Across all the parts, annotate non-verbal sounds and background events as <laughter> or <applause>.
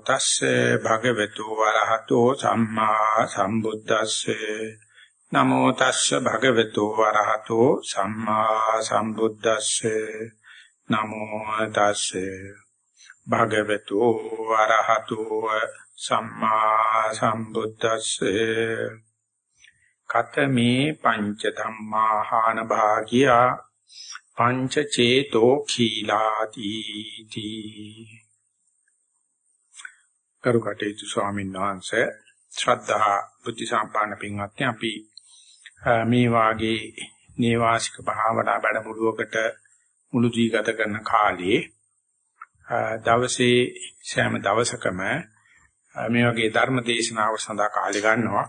තස්සේ භගවතු වරහතෝ සම්මා සම්බුද්දස්සේ. නමෝ තස්සේ භගවතු වරහතෝ සම්මා සම්බුද්දස්සේ. නමෝ තස්සේ භගවතු වරහතෝ සම්මා සම්බුද්දස්සේ. කතමේ පංච ධම්මාහාන භාගියා. පංච චේතෝ khīලාති තී. කරුකටේතු ස්වාමීන් වහන්සේ ශ්‍රද්ධා බුද්ධ සම්පන්න පින්වත්නි අපි මේ වාගේ නේවාසික භාවනා වැඩමුළුවකට මුළු දී ගත කරන කාලේ දවසේ සෑම දවසකම මේ වගේ ධර්ම දේශනාව සඳහා කාලය ගන්නවා.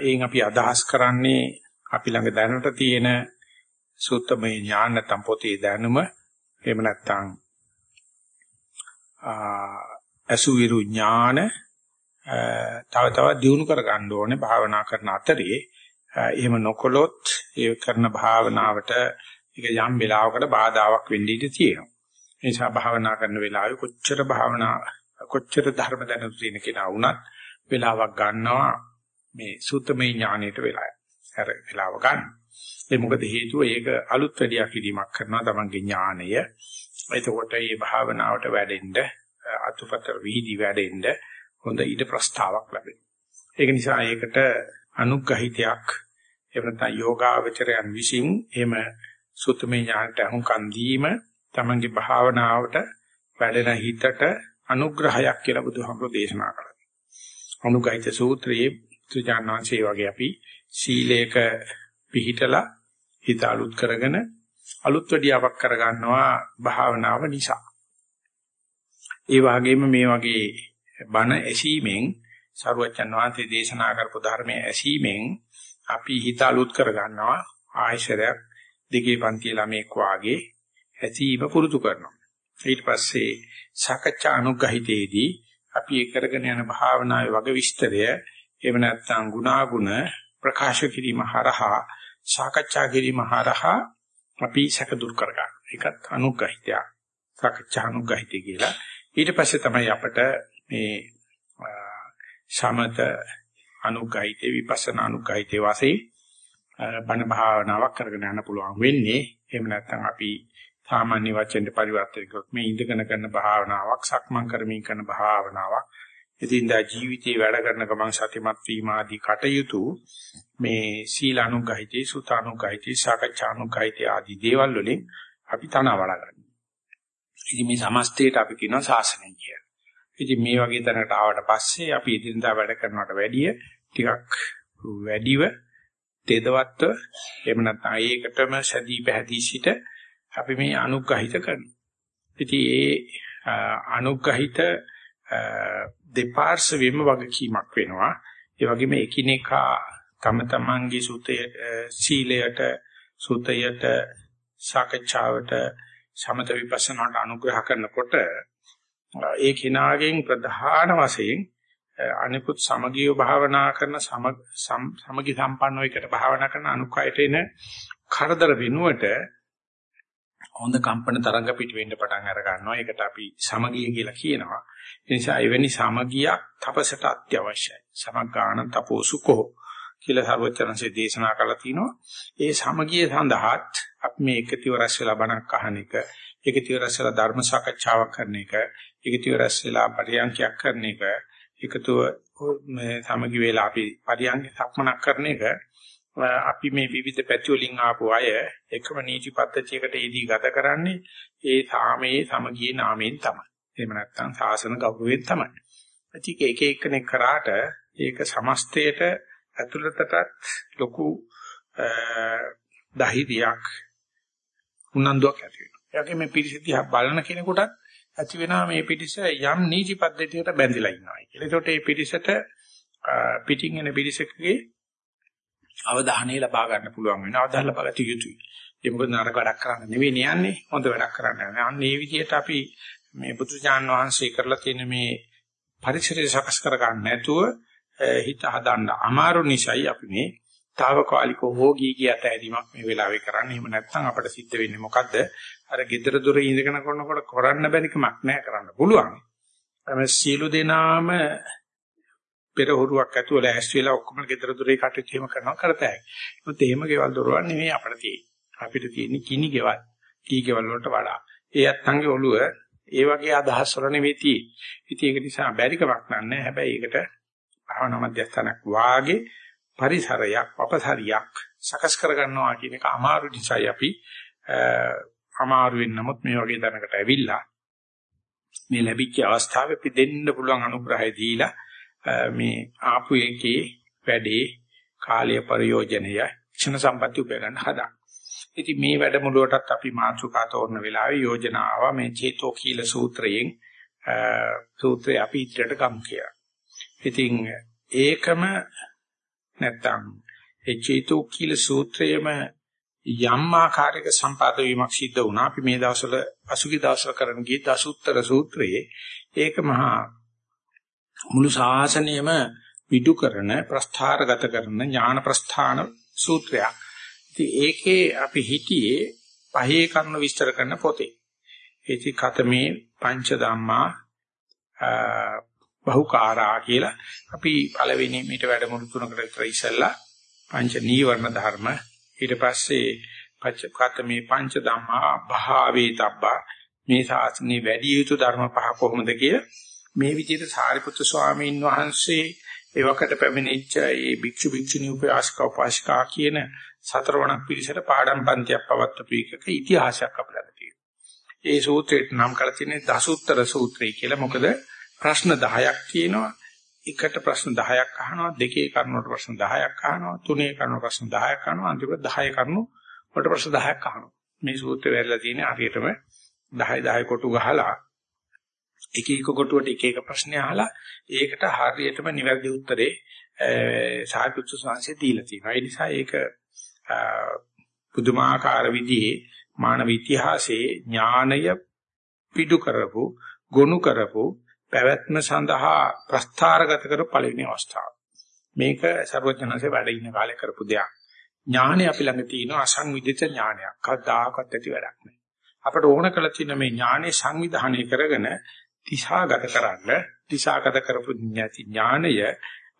එයින් අපි අදහස් කරන්නේ අපි ළඟ දැනට තියෙන සූත්‍රමය ඥාන නැත්නම් පොතේ දැනුම එහෙම නැත්නම් අසුවිරු ඥාන තව තවත් දියුණු කර ගන්න ඕනේ භාවනා කරන අතරේ එහෙම නොකොලොත් ඒ කරන භාවනාවට ඒක යම් වෙලාවකට බාධාවක් වෙන්න ඉඩ තියෙනවා. ඒ නිසා භාවනා කරන වෙලාවේ කොච්චර භාවනා කොච්චර ධර්ම දැනුම් තියෙන කෙනා වුණත් වෙලාවක් ගන්නවා මේ සූත්‍රමය ඥාණයට වෙලාව. අර වෙලාව ගන්න. ඒ මොකද හේතුව ඒක අලුත් වැඩියක් කිරීමක් කරනවා තමන්ගේ ඥාණය. එතකොට මේ භාවනාවට වැඩෙන්න අතුපතර විහිදි වැඩෙන්න හොඳ ඊට ප්‍රස්තාවක් ලැබෙනවා. ඒක නිසා ඒකට අනුග්‍රහිතයක් එහෙම නැත්නම් යෝගාවචරයන් විසින් එහෙම සුතමේ ඥානට අහුම්කන් දීම තමන්ගේ භාවනාවට වැඩෙන හිතට අනුග්‍රහයක් කියලා බුදුහාමුදුරෝ දේශනා කළා. අනුගහිත සූත්‍රයේ තුජානංශේ වගේ අපි සීලේක පිහිටලා හිත අලුත් කරගෙන අලුත් වැඩියාවක් කරගන්නවා භාවනාව නිසා. ඒ වගේම මේ වගේ බණ ඇසීමෙන් සරුවචන් වහන්සේ දේශනා කරපු ධර්මයේ ඇසීමෙන් අපි හිත අලුත් කරගන්නවා ආයශරයක් දෙකේ පන්ති ළමෙක් වාගේ ඇසීම පුරුදු කරනවා ඊට පස්සේ සාකච්ඡා අනුග්‍රහිතේදී අපි ඒ කරගෙන යන භාවනාවේ වග විස්තරය එහෙම නැත්නම් ගුණාගුණ ප්‍රකාශ කිරීම හරහා සාකච්ඡා කිරීම හරහා අපි සැක දුරු කරගන්න. ඒකත් අනුග්‍රහිතය. සාකච්ඡා අනුග්‍රහිතය කියලා ඊට පස්සේ තමයි අපිට මේ සමත අනුග්‍රහිතේ විපස්සනා අනුග්‍රහිතේ වාසේ බණ භාවනාවක් කරගෙන යන්න පුළුවන් වෙන්නේ. එහෙම නැත්නම් අපි සාමාන්‍ය වචෙන් පරිවර්තන කරොත් මේ ඉඳගෙන කරන භාවනාවක් සක්මන් කරමින් කරන භාවනාවක් ඉතින්දා ජීවිතේ වැඩ කරන ගමන් සතිමත් වීම ආදී කටයුතු මේ සීල අනුග්‍රහිතේ සුත අනුග්‍රහිතේ සාකච්ඡා අනුග්‍රහිතේ ආදී දේවල් වලින් අපි තනවලා ගන්නවා ඉතින් මේ සමස්තයට අපි කියනවා ශාසනය කියලා. ඉතින් මේ වගේ තැනකට ආවට පස්සේ අපි ඉදින්දා වැඩ කරනවට වැඩිය ටිකක් වැඩිව තෙදවත්ව එහෙම නැත්නම් ඒකටම සැදී පැහැදී සිට අපි මේ අනුග්‍රහිත කරනවා. ඉතින් ඒ අනුග්‍රහිත දෙපාර්ශවෙම වගකීමක් වෙනවා. ඒ වගේම එකිනෙකා තම තමන්ගේ සුතයට සීලයට සුතයට සාකච්ඡාවට සමත විපස්සනාට අනුග්‍රහ කරනකොට ඒ කිනාගෙන් ප්‍රධාන වශයෙන් අනිකුත් සමගිය භාවනා කරන සමගි සම්පන්නව එකට භාවනා කරන අනුකයට එන කරදර වෙනුවට හොඳ කම්පන තරංග පිට වෙන්න පටන් අර ගන්නවා. ඒකට අපි සමගිය කියලා කියනවා. ඒ නිසා එවැනි සමගියක් තපසට අත්‍යවශ්‍යයි. සමග්ගාණ තපෝසුකෝ කියලා සර්වචනසේ දේශනා කළා තිනවා. ඒ සමගිය සඳහාත් අපි මේ එකතිව රැස් වෙලා බණක් අහන එක, එකතිව රැස් වෙලා ධර්ම සාකච්ඡාවක් කරන එක, එකතිව රැස් වෙලා පරියන්ඛයක් කරන එක, එකතුව මේ සමගි වෙලා අපි පරියන්ඛ සක්මනක් කරන එක අපි මේ විවිධ පැති වලින් ආපු අය එකම නීති පද්ධතියකට ඊදී ගත කරන්නේ ඒ සාමයේ සමගියේ නාමයෙන් තමයි. එහෙම නැත්නම් සාසන ගෞරවයෙන් තමයි. ඒක එක එක්කෙනෙක් කරාට ඒක සමස්තයට ඇතුළතට ලොකු දහිරියක් උනන්දුවක් ඇති වෙනවා. ඒ වගේම මේ පිරිස දිහා බලන කෙනෙකුටත් ඇති වෙනවා මේ පිරිස යම් නීති පද්ධතියකට බැඳිලා ඉන්නවා කියලා. ඒකට මේ පිරිසට පිටින් එන පිරිසකගේ අවධානය ලබා ගන්න පුළුවන් වෙනවා. අවධානය ලබා ගත යුතුයි. ඒ මොකද නරක වැඩක් කරන්න නෙවෙයි යන්නේ. හොඳ වැඩක් කරන්න යන්නේ. අන්න ඒ විදිහට අපි මේ බුදුචාන් වහන්සේ කරලා තියෙන මේ පරිසරය සකස් කර ගන්න නැතුව හිත හදන්න අමාරු නිසායි අපි මේ తాවකාලිකව හෝ ගී ගිය අතහැරීමක් මේ වෙලාවේ කරන්නේ. එහෙම නැත්නම් අපිට සිද්ධ වෙන්නේ මොකද්ද? අර gedara dore ඉඳගෙන කරනකොට කරන්න බැරි කමක් නැහැ කරන්න පුළුවන්. අපි සීළු දෙනාම පෙරහුරුවක් ඇතුව ලෑස්ති වෙලා ඔක්කොම ගෙදර දොරේ කටයුතු එහෙම කරනවා කරතයි. මොකද එහෙම ගෙවල් දොරවල් නෙමෙයි අපිට තියෙන්නේ. අපිට තියෙන්නේ කිනි ගෙවල්. කී ගෙවල් වලට වඩා. ඒ අත්තන්ගේ ඔළුව ඒ වගේ අදහස් වල නෙවෙයි තියෙන්නේ. ඉතින් ඒක නිසා බැරිකමක් නෑ. හැබැයි ඒකට භාවනා මධ්‍යස්ථානක් වාගේ පරිසරයක් අපසරියක් සකස් කර ගන්නවා කියන එක අමාරු නිසායි අපි අමාරුවෙන් නමුත් මේ වගේ දැනකට ඇවිල්ලා මේ ලැබිච්ච අවස්ථාවේ අපි දෙන්න පුළුවන් අනුග්‍රහය දීලා මේ ආපු එකේ වැඩේ කාලය ප්‍රයෝජනය ක්ෂණ සම්පatti උපය ගන්න හදා. ඉතින් මේ වැඩමුළුවටත් අපි මාතෘකා තෝරන වෙලාවේ යෝජනා ආවා මේ චේතෝ කීල සූත්‍රයෙන් සූත්‍රය අපි ඉදිරියට ගමු කියලා. ඉතින් ඒකම නැත්තම් ඒ චේතෝ කීල සූත්‍රයේම යම් ආකාරයක සම්පාද වීමක් සිද්ධ වුණා. අපි මේ දවස්වල පසුගිය දවස්වල කරන ගිය දසුත්තර සූත්‍රයේ ඒක මහා මුළු ශාසනයම විදු කරන ප්‍රස්ථාරගත කරන ඥාන ප්‍රස්ථාන සූත්‍රයක්. ඉතින් ඒකේ අපි හිතියේ පහේ කර්ණ විස්තර කරන පොතේ. ඒටි කතමේ පංච ධම්මා බහුකාරා කියලා අපි පළවෙනි මීට වැඩමුළු තුනකට විතර ඉස්සෙල්ලා පංච නීවරණ ධර්ම ඊට පස්සේ පච්චකත මේ පංච ධම්මා භාවේ තබ්බා මේ ශාස්ත්‍රයේ වැඩි යුතු ධර්ම පහ කොහොමද කියලා මේ විදිහට සාරිපුත්‍ර ස්වාමීන් වහන්සේ එවකට පැමිණිච්ච ඒ භික්ෂු භික්ෂුණී උපාසක උපාසිකා කියන සතරවණක් පිරිසට පාඩම් පන්තියක් පවත්වපු එකක ඉතිහාසයක් අපිට තියෙනවා. ඒ සූත්‍රයට නම් කරලා තියෙන්නේ දසුත්තර සූත්‍රය කියලා. මොකද ප්‍රශ්න 10ක් තියෙනවා. එකට ප්‍රශ්න 10ක් අහනවා, දෙකේ කරුණට ප්‍රශ්න 10ක් අහනවා, තුනේ කරුණට ප්‍රශ්න 10ක් අහනවා, අන්තිමට 10 කරුණු වලට ප්‍රශ්න 10ක් අහනවා. මේ සූත්‍රය වැරලා තියෙන්නේ හරියටම 10 10 කොටු ගහලා එක එක කොටුවට එක එක ප්‍රශ්න අහලා ඒකට හරියටම නිවැරදි උත්තරේ සාහිත්‍ය සංස්කෘතිය දීලා තියෙනවා. ඒ නිසා ඒක පුදුමාකාර විදිහේ මානව ඉතිහාසයේ ඥානය පිටු කරපු, ගොනු කරපු පැවැත්ම සඳහා ප්‍රස්ථාරගත කර පළවෙනි අවස්ථාව. මේක ਸਰවඥාන්සේ වැඩ ඉන්න කාලේ කරපු දෙයක්. ඥානය අපි ළඟ තියෙන අසංවිධිත ඥානයක්. කවදාකවත් ඇති වැඩක් නෑ. අපට ඕන කළ තියෙන මේ ඥානෙ සංවිධානය කරගෙන දිශාගත කරන්න දිශාගත කරපු නැති ඥානය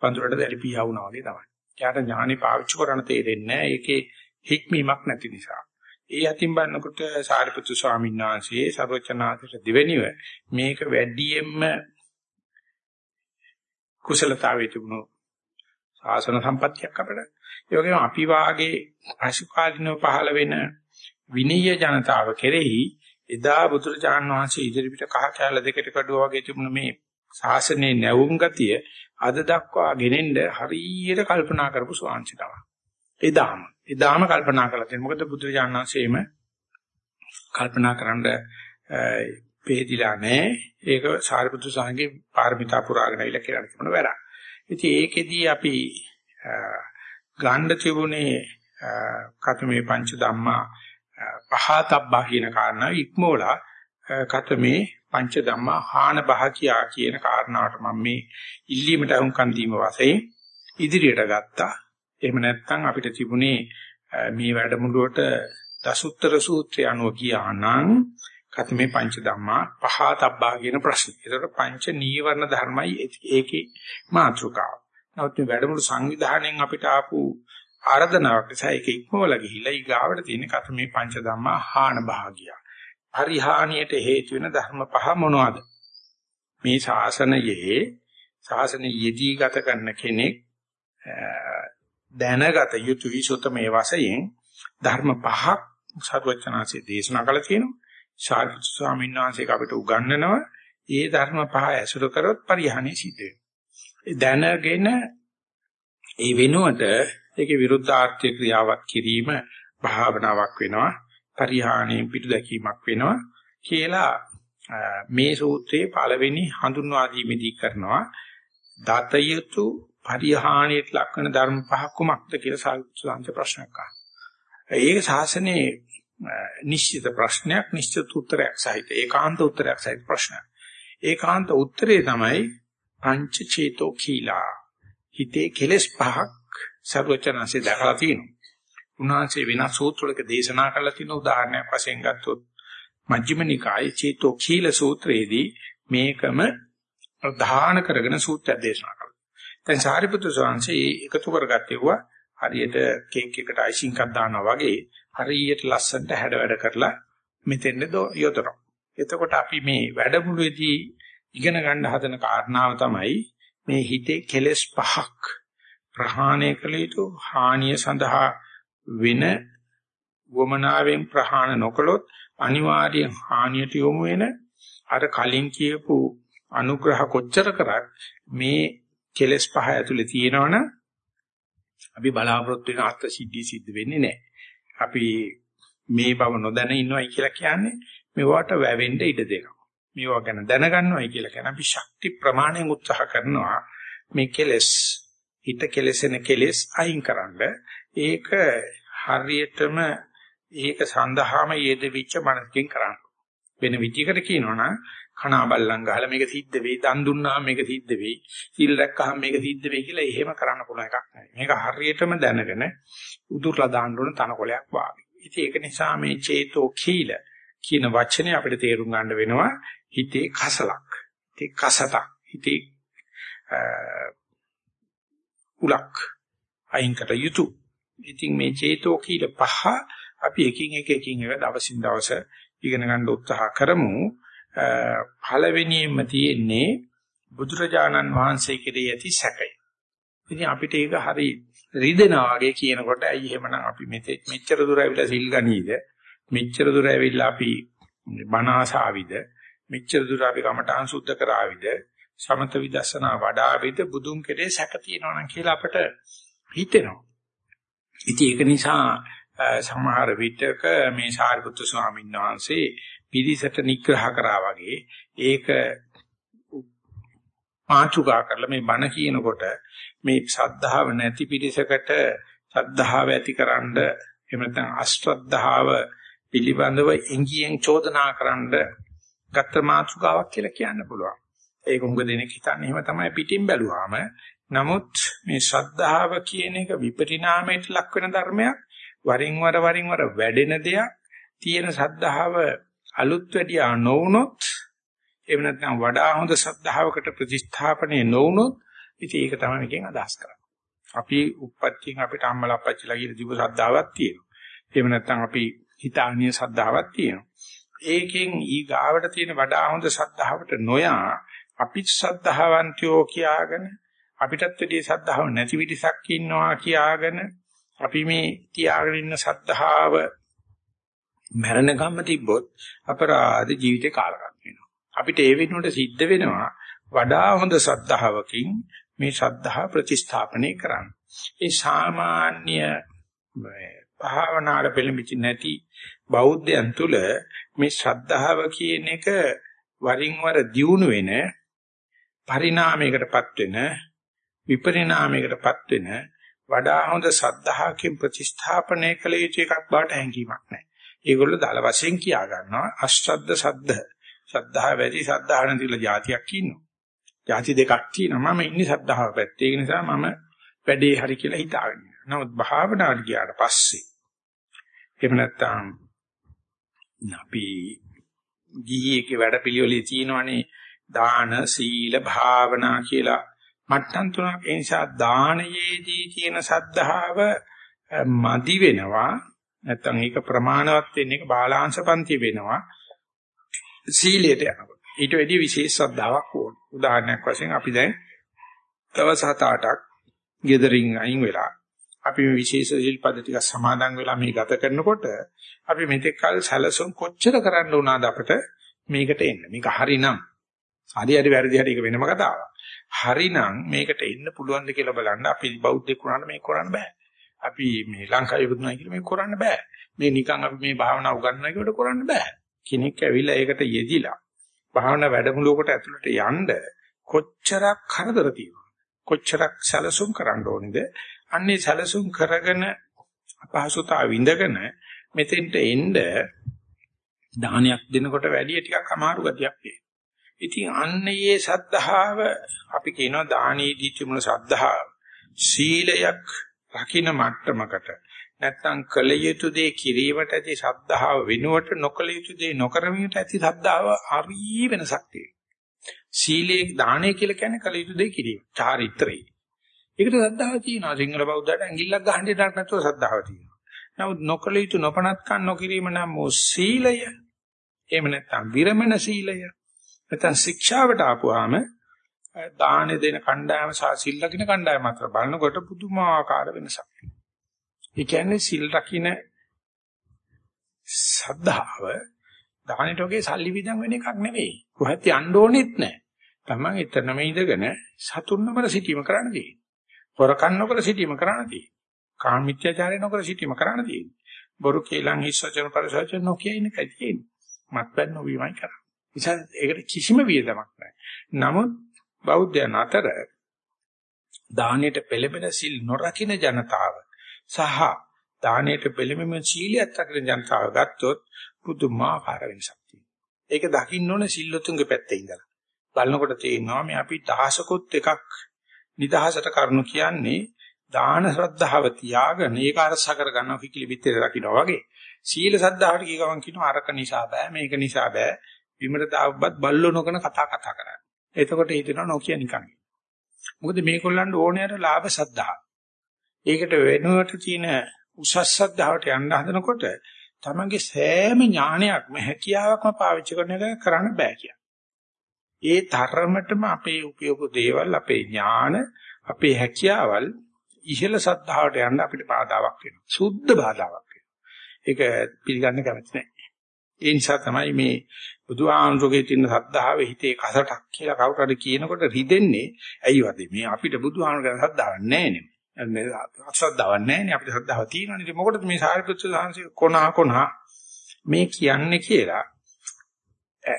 වඳුරට දැලිපියා වුණා වගේ තමයි. එයාට ඥානෙ පාවිච්චි කරන්න තේරෙන්නේ නැහැ. ඒකේ හික්මීමක් නැති නිසා. ඒ අතින් බලනකොට සාරිපුත්තු ස්වාමීන් වහන්සේ සර්වචනාතට දෙවෙනිව මේක වැඩියෙන්ම කුසලතාවයේ තිබුණු සාසන සම්පත්තියක් අපිට. ඒ වගේම අපි වාගේ අශුකාලිනව පහළ වෙන විනීය ජනතාව කෙරෙහි එදා බුදුරජාණන් වහන්සේ ඉදිරිපිට කහ කැල දෙකට කඩුවා වගේ තිබුණ මේ ශාසනයේ නැවුම් ගතිය අද දක්වා ගෙනෙන්න හරියට කල්පනා කරපු ස්වාංශ තමයි. එදාම එදාම කල්පනා කරලා තියෙනවා. මොකද බුදුරජාණන් වහන්සේම කල්පනා කරන්න පෙහෙදිලා නැහැ. ඒක සාරිපුත්‍ර සාංගේ පාරමිතා පුරාගෙන ඉල කියලා කියන වැඩක්. ඉතින් ඒකෙදී අපි ගාණ්ඩ තිබුණේ කතමේ පංච ධම්මා පහතබ්බා කියන කාරණාව ඉක්මෝලා කතමේ පංච ධම්මා හාන බහකියා කියන කාරණාවට මම මේ ඉල්ලීමට අහුම්කන් දීම වශයෙන් ඉදිරියට ගත්තා. එහෙම නැත්නම් අපිට තිබුණේ මේ වැඩමුළුවට දසුත්තර සූත්‍රය අනුව ගියා නම් කතමේ පංච ධම්මා පහතබ්බා කියන ප්‍රශ්නේ. ඒතකොට පංච නීවරණ ධර්මයි ඒකේ මාතෘකාව. නමුත් මේ වැඩමුළු සංවිධානයෙන් අපිට ආපු ආරාධනාවක් නිසා ඒක ඉක්මවල ගිහිල්ලා ඊගාවට තියෙන කතමේ පංච ධම්මා හාන භාගිය. පරිහානියට හේතු වෙන ධර්ම පහ මොනවද? මේ ශාසනයේ ශාසනයේ යෙදී ගත කරන කෙනෙක් දැනගත යුතු විසුතමේ වශයෙන් ධර්ම පහක් සර්වචනාසේ දේශනා කළා තියෙනවා. ශාස්ත්‍ර ස්වාමීන් වහන්සේ අපිට උගන්වනවා ඒ ධර්ම පහ ඇසුරු කරොත් පරිහානිය සිද්ධ වෙනවා. දැනගෙන ඒ වෙනුවට ඒකේ විරුද්ධාර්ථය ක්‍රියාවක් කිරීම භාවනාවක් වෙනවා පරිහානියෙන් පිටු දැකීමක් වෙනවා කියලා මේ සූත්‍රයේ පළවෙනි හඳුන්වා දීමේදී කරනවා දතයතු පරිහානියට ලක්වන ධර්ම පහ කුමක්ද කියලා සාහිත්‍ය ප්‍රශ්නයක් අහනවා. ඒක ශාසනයේ නිශ්චිත ප්‍රශ්නයක් නිශ්චිත උත්තරයක් සහිත ඒකාන්ත උත්තරයක් සහිත ප්‍රශ්නයක්. ඒකාන්ත උත්තරේ තමයි පංච චේතෝ කීලා. හිතේ කෙලස් පහක් සර්වචනanse දැකලා තියෙනවා. උන්වහන්සේ වෙනස් සූත්‍රවලක දේශනා කළා තියෙන උදාහරණයක් වශයෙන් ගත්තොත් මජ්ක්‍ධිම නිකායේ චේතෝ කීල සූත්‍රයේදී මේකම ප්‍රධාන කරගෙන සූත්‍රය දේශනා කළා. දැන් සාරිපුත්‍ර ස්වාමීන් එකතු කරගත්තේවා හරියට කේක් එකට අයිසිං එකක් දානවා වගේ හරියට ලස්සනට හැඩ වැඩ කරලා මෙතෙන්ද යොදනවා. එතකොට අපි මේ වැඩමුළුවේදී ඉගෙන ගන්න හදන කාරණාව තමයි මේ හිතේ කෙලෙස් පහක් ප්‍රහාණය කළ යුතු හානිය සඳහා වෙන වමනාවෙන් ප්‍රහාණ නොකළොත් අනිවාර්යෙන් හානියට යොමු වෙන අර කලින් කියපු අනුග්‍රහ කොච්චර කරත් මේ කෙලෙස් පහ ඇතුලේ තියෙනවනම් අපි බලාපොරොත්තු වෙන අර්ථ සිද්ධිය සිද්ධ වෙන්නේ නැහැ. අපි මේ බව නොදැන ඉන්නවයි කියලා කියන්නේ මේවට වැවෙන්න ඉඩ දෙනවා. මේවා ගැන දැනගන්නවයි කියලා කියන අපි ශක්ති ප්‍රමාණයෙන් උත්සාහ කරනවා මේ කෙලෙස් හිත කෙලෙසෙන කෙලෙස් අයින් කරන්න. ඒක හරියටම ඒක සඳහාම යෙදවිච්ච මනසකින් කරන්න. වෙන විදිහකට කියනවනම් කණා බල්ලන් ගහලා මේක සිද්ධ වෙයි, දන් දුන්නාම මේක සිද්ධ වෙයි, සිල් රැක්කහම මේක සිද්ධ වෙයි කියලා එහෙම කරන්න පුළුවන් එකක් නෑ. මේක හරියටම දැනගෙන උදුරලා දාන්න ඕන තනකොලයක් වාගේ. ඉතින් ඒක නිසා මේ චේතෝ කීල කියන වචනේ අපිට තේරුම් ගන්න වෙනවා හිතේ කසලක්. හිතේ කසතක්. හිතේ උලක් අයින් කර යුතුය. ඉතින් මේ චේතෝ කීල පහ අපි එකින් එක එකින් එක දවසින් දවස ඉගෙන ගන්න උත්සාහ කරමු. පළවෙනියෙන්ම තියෙන්නේ බුදුරජාණන් වහන්සේ කෙරෙහි ඇති සැකය. ඉතින් අපිට ඒක හරි රිදෙනා වගේ කියනකොට ඇයි එහෙමනම් අපි මෙතෙක් මෙච්චර දුර ඇවිල්ලා සිල් ගනීද? මෙච්චර දුර ඇවිල්ලා අපි බණ ආසාවිද? මෙච්චර දුර අපි කමඨාන් සුද්ධ කරාවිද? සමත විදර්ශනා වඩාවිද බුදුන් කෙරේ සැක තියෙනවා නම් කියලා අපට හිතෙනවා. ඉතින් ඒක නිසා සමහර විටක මේ සාරිපුත්තු ස්වාමීන් වහන්සේ පිරිසට නිග්‍රහ කරා වගේ ඒක පාචුකා කරලා මේ බණ කියනකොට මේ ශ්‍රද්ධාව නැති පිරිසකට ශ්‍රද්ධාව ඇතිකරනද එහෙම නැත්නම් අශ්‍රද්ධාව පිළිබඳව එංගියෙන් චෝදනා කරන්න ගත්ත මාතෘකාවක් කියලා කියන්න පුළුවන්. ඒක උඟ දෙනෙක් හිතන්නේ එහෙම තමයි පිටින් බැලුවාම. නමුත් මේ ශ්‍රද්ධාව කියන එක විපරිණාමයට ලක් වෙන ධර්මයක්. වරින් වර වරින් වර වැඩෙන දෙයක්. තියෙන ශ්‍රද්ධාව අලුත් වැඩියා නොවුනොත් එහෙම නැත්නම් වඩා හොඳ ශ්‍රද්ධාවකට ප්‍රතිස්ථාපනය නොවුනොත් ඉතින් ඒක තමයි මේකෙන් අදහස් කරන්නේ. අපි උප්පත්තියෙන් අපිට අම්මලා අප්පච්චිලා කියන දිව ශ්‍රද්ධාවක් තියෙනවා. එහෙම නැත්නම් අපි හිතානිය ශ්‍රද්ධාවක් තියෙනවා. ඒකෙන් ඊ ගාවට තියෙන වඩා හොඳ ශ්‍රද්ධාවට නොයා අපි ශ්‍රද්ධාවන්තයෝ කියාගෙන අපිටත් වැඩි ශ්‍රද්ධාව නැති පිටසක් ඉන්නවා කියාගෙන අපි මේ තියාගෙන ඉන්න ශ්‍රද්ධාව මරණ ගම්ම තිබ්බොත් අපරාධ ජීවිතේ කාලකම් වෙනවා. අපිට ඒ වෙනුවට සිද්ධ වෙනවා වඩා හොඳ ශ්‍රද්ධාවකින් මේ ශ්‍රද්ධාව ප්‍රතිස්ථාපනය කරන්න. ඒ සාමාන්‍ය භාවනාවට පෙළඹෙච්ච නැති බෞද්ධයන් තුල මේ ශ්‍රද්ධාව කියන එක වරින් වර දියුණු වෙන පරිණාමයකටපත් වෙන විපරිණාමයකටපත් වෙන වඩා හොඳ සද්ධාහකින් ප්‍රතිස්ථාපනය කළ යුතු එකක් බවට හැඟීමක් නැහැ. ඒගොල්ලෝ දල වශයෙන් කියා ගන්නවා අශ්‍රද්ධ සද්ධ. සද්ධා වැඩි සද්ධා නැතිල જાතියක් ඉන්නවා. ಜಾති දෙකක් තියෙනවා. මම ඉන්නේ සද්ධාව පැත්තේ. ඒ නිසා මම වැඩේ හරි කියලා හිතාගෙන ඉන්නවා. නමුත් භාවනාවට ගියාට පස්සේ එහෙම නැත්නම් අපි ගිහියේගේ වැඩපිළිවෙලේ තියෙනවනේ දාන සීල භාවනා කියලා මට්ටම් තුනක් ඒ නිසා දානයේදී තියෙන සද්ධාව මදි වෙනවා නැත්නම් ඒක ප්‍රමාණවත් වෙන්නේ ඒක බාලාංශපන්ති වෙනවා සීලයට යනකොට ඊට වැඩි විශේෂ ශ්‍රද්ධාවක් ඕන. උදාහරණයක් වශයෙන් අපි දැන් දවස් 7-8ක් ගෙදරින් අයින් වෙලා අපි මේ විශේෂ ශිල්පද ටික සමාදන් වෙලා මේ ගත කරනකොට අපි මෙතෙක් කල සැලසුම් කොච්චර කරන්න උනාද අපිට මේකට එන්න. මේක හරිනම් හරි හරි වැරදි හරි ඒක වෙනම කතාවක්. හරිනම් මේකට එන්න පුළුවන්ද කියලා බලන්න අපි බෞද්ධෙක් වුණාට මේක කරන්න බෑ. අපි මේ ලංකාවේ ඉපදුනා කියලා මේක කරන්න බෑ. මේ නිකන් අපි මේ භාවනා උගන්වනවා කියවට කරන්න බෑ. කෙනෙක් ඇවිල්ලා ඒකට යෙදිලා භාවනා වැඩමුළුවකට ඇතුළට යන්න කොච්චරක් කරදර තියෙනවද? කොච්චරක් සැලසුම් කරන්න ඕනේද? අන්නේ සැලසුම් කරගෙන අපහසුතාව විඳගෙන මෙතෙන්ට එන්න දානයක් දෙනකොට වැඩි ටිකක් අමාරු ගතියක් තියෙනවා. ඉතින් අන්නේ සද්ධාව අපි කියනවා දානීදී තිබුණ සද්ධාව සීලයක් රකින්න මට්ටමකට නැත්නම් කල යුතු දේ කිරීමට ඇති සද්ධාව වෙනුවට නොකල යුතු දේ නොකරමිට ඇති සද්ධාව හරි වෙනසක් තියෙනවා. සීලේ දාණය කියලා කියන්නේ කල යුතු දෙය කිරීම. චාරිත්‍රේ. ඒකට ශ්‍රද්ධාව තියෙනවා. සිංහල බෞද්ධයට ඇඟිල්ලක් ගහන්න දෙයක් නැතුව ශ්‍රද්ධාව තියෙනවා. නමුත් නොකල යුතු නොපනත්කම් නොකිරීම නම් මො සීලය. එහෙම නැත්නම් විරමණ සීලය. නැත්නම් ශික්ෂාවට ආපුවාම දාන දෙන කණ්ඩායම සහ සිල් රකින්න කණ්ඩායම අතර බලනකොට පුදුමාකාර වෙනසක්. ඒ කියන්නේ සිල් රකින්න සද්ධාව දානෙට වගේ සල්ලි විදන් වෙන එකක් නෙවෙයි. කොහෙත් යන්න ඕනෙත් නැහැ. Taman එතනම ඉඳගෙන සතුන්නමර සිටීම කරන්න තියෙන්නේ. හොරකම් නොකර සිටීම කරන්න තියෙන්නේ. කාමීත්‍යචාරය නොකර සිටීම කරන්න තියෙන්නේ. බොරු කේලම් හිස් වචන පරිසවචන නොකිය ඉන්න එකයි තියෙන්නේ. මත්පැන් නොවීමයි කරන්නේ. නිසා ඒකට කිසිම වියදමක් නැහැ. නමුත් බෞද්ධයන් අතර දානෙට පෙළඹෙන සිල් නොරකින ජනතාව සහ දානෙට පෙළඹෙන සීලියත් රකින ජනතාව ගත්තොත් පුදුමාකාර වෙනසක් තියෙනවා. ඒක දකින්න ඕනේ සිල්ලුතුන්ගේ පැත්තේ ඉඳලා. බලනකොට තේරෙනවා මේ අපි දහසකුත් එකක් නිදහසට කරුණු කියන්නේ දාන ශ්‍රද්ධාව තියාගෙන ඒක අරස කර ගන්නවා කිකිලි පිටේ රකින්නවා වගේ. සීල සද්ධාවට කිය ගමන් කියනවා අරක නිසා බෑ මේක නිසා බෑ. විමර දාවබත් බල්ලෝ නොකන කතා කතා කරන්නේ. එතකොට හිතෙනවා නොකිය නිකන්. මොකද මේගොල්ලන්ට ඕනේ අර ලාභ සද්ධා. ඒකට වෙනුවට තියෙන උසස් සද්ධාවට යන්න හදනකොට තමන්ගේ සෑම ඥානයක්ම හැකියාවක්ම පාවිච්චි කරන එක කරන්න බෑ කියන. ඒ තරමටම අපේ උපයෝග දේවල් අපේ ඥාන අපේ හැකියාවල් ඉහළ සද්ධාවට යන්න අපිට බාධාවක් වෙනවා. සුද්ධ බාධාවක් වෙනවා. ඒක පිළිගන්න කැමති නැහැ. ඒ නිසා තමයි මේ බුදුහාමුදුරගේ තියෙන සද්ධාවේ හිතේ කසටක් කියලා කවුරු හරි කියනකොට රිදෙන්නේ ඇයි වදේ මේ අපිට බුදුහාමුදුරගේ සද්ධාවක් නැහැ නේ. මේ අසද්ධාවක් නැහැ නේ අපිට සද්ධාව තියෙනවනේ. ඉතින් මොකටද මේ සාරිපුත්‍ර සාංශි කොනා කොනා මේ කියන්නේ කියලා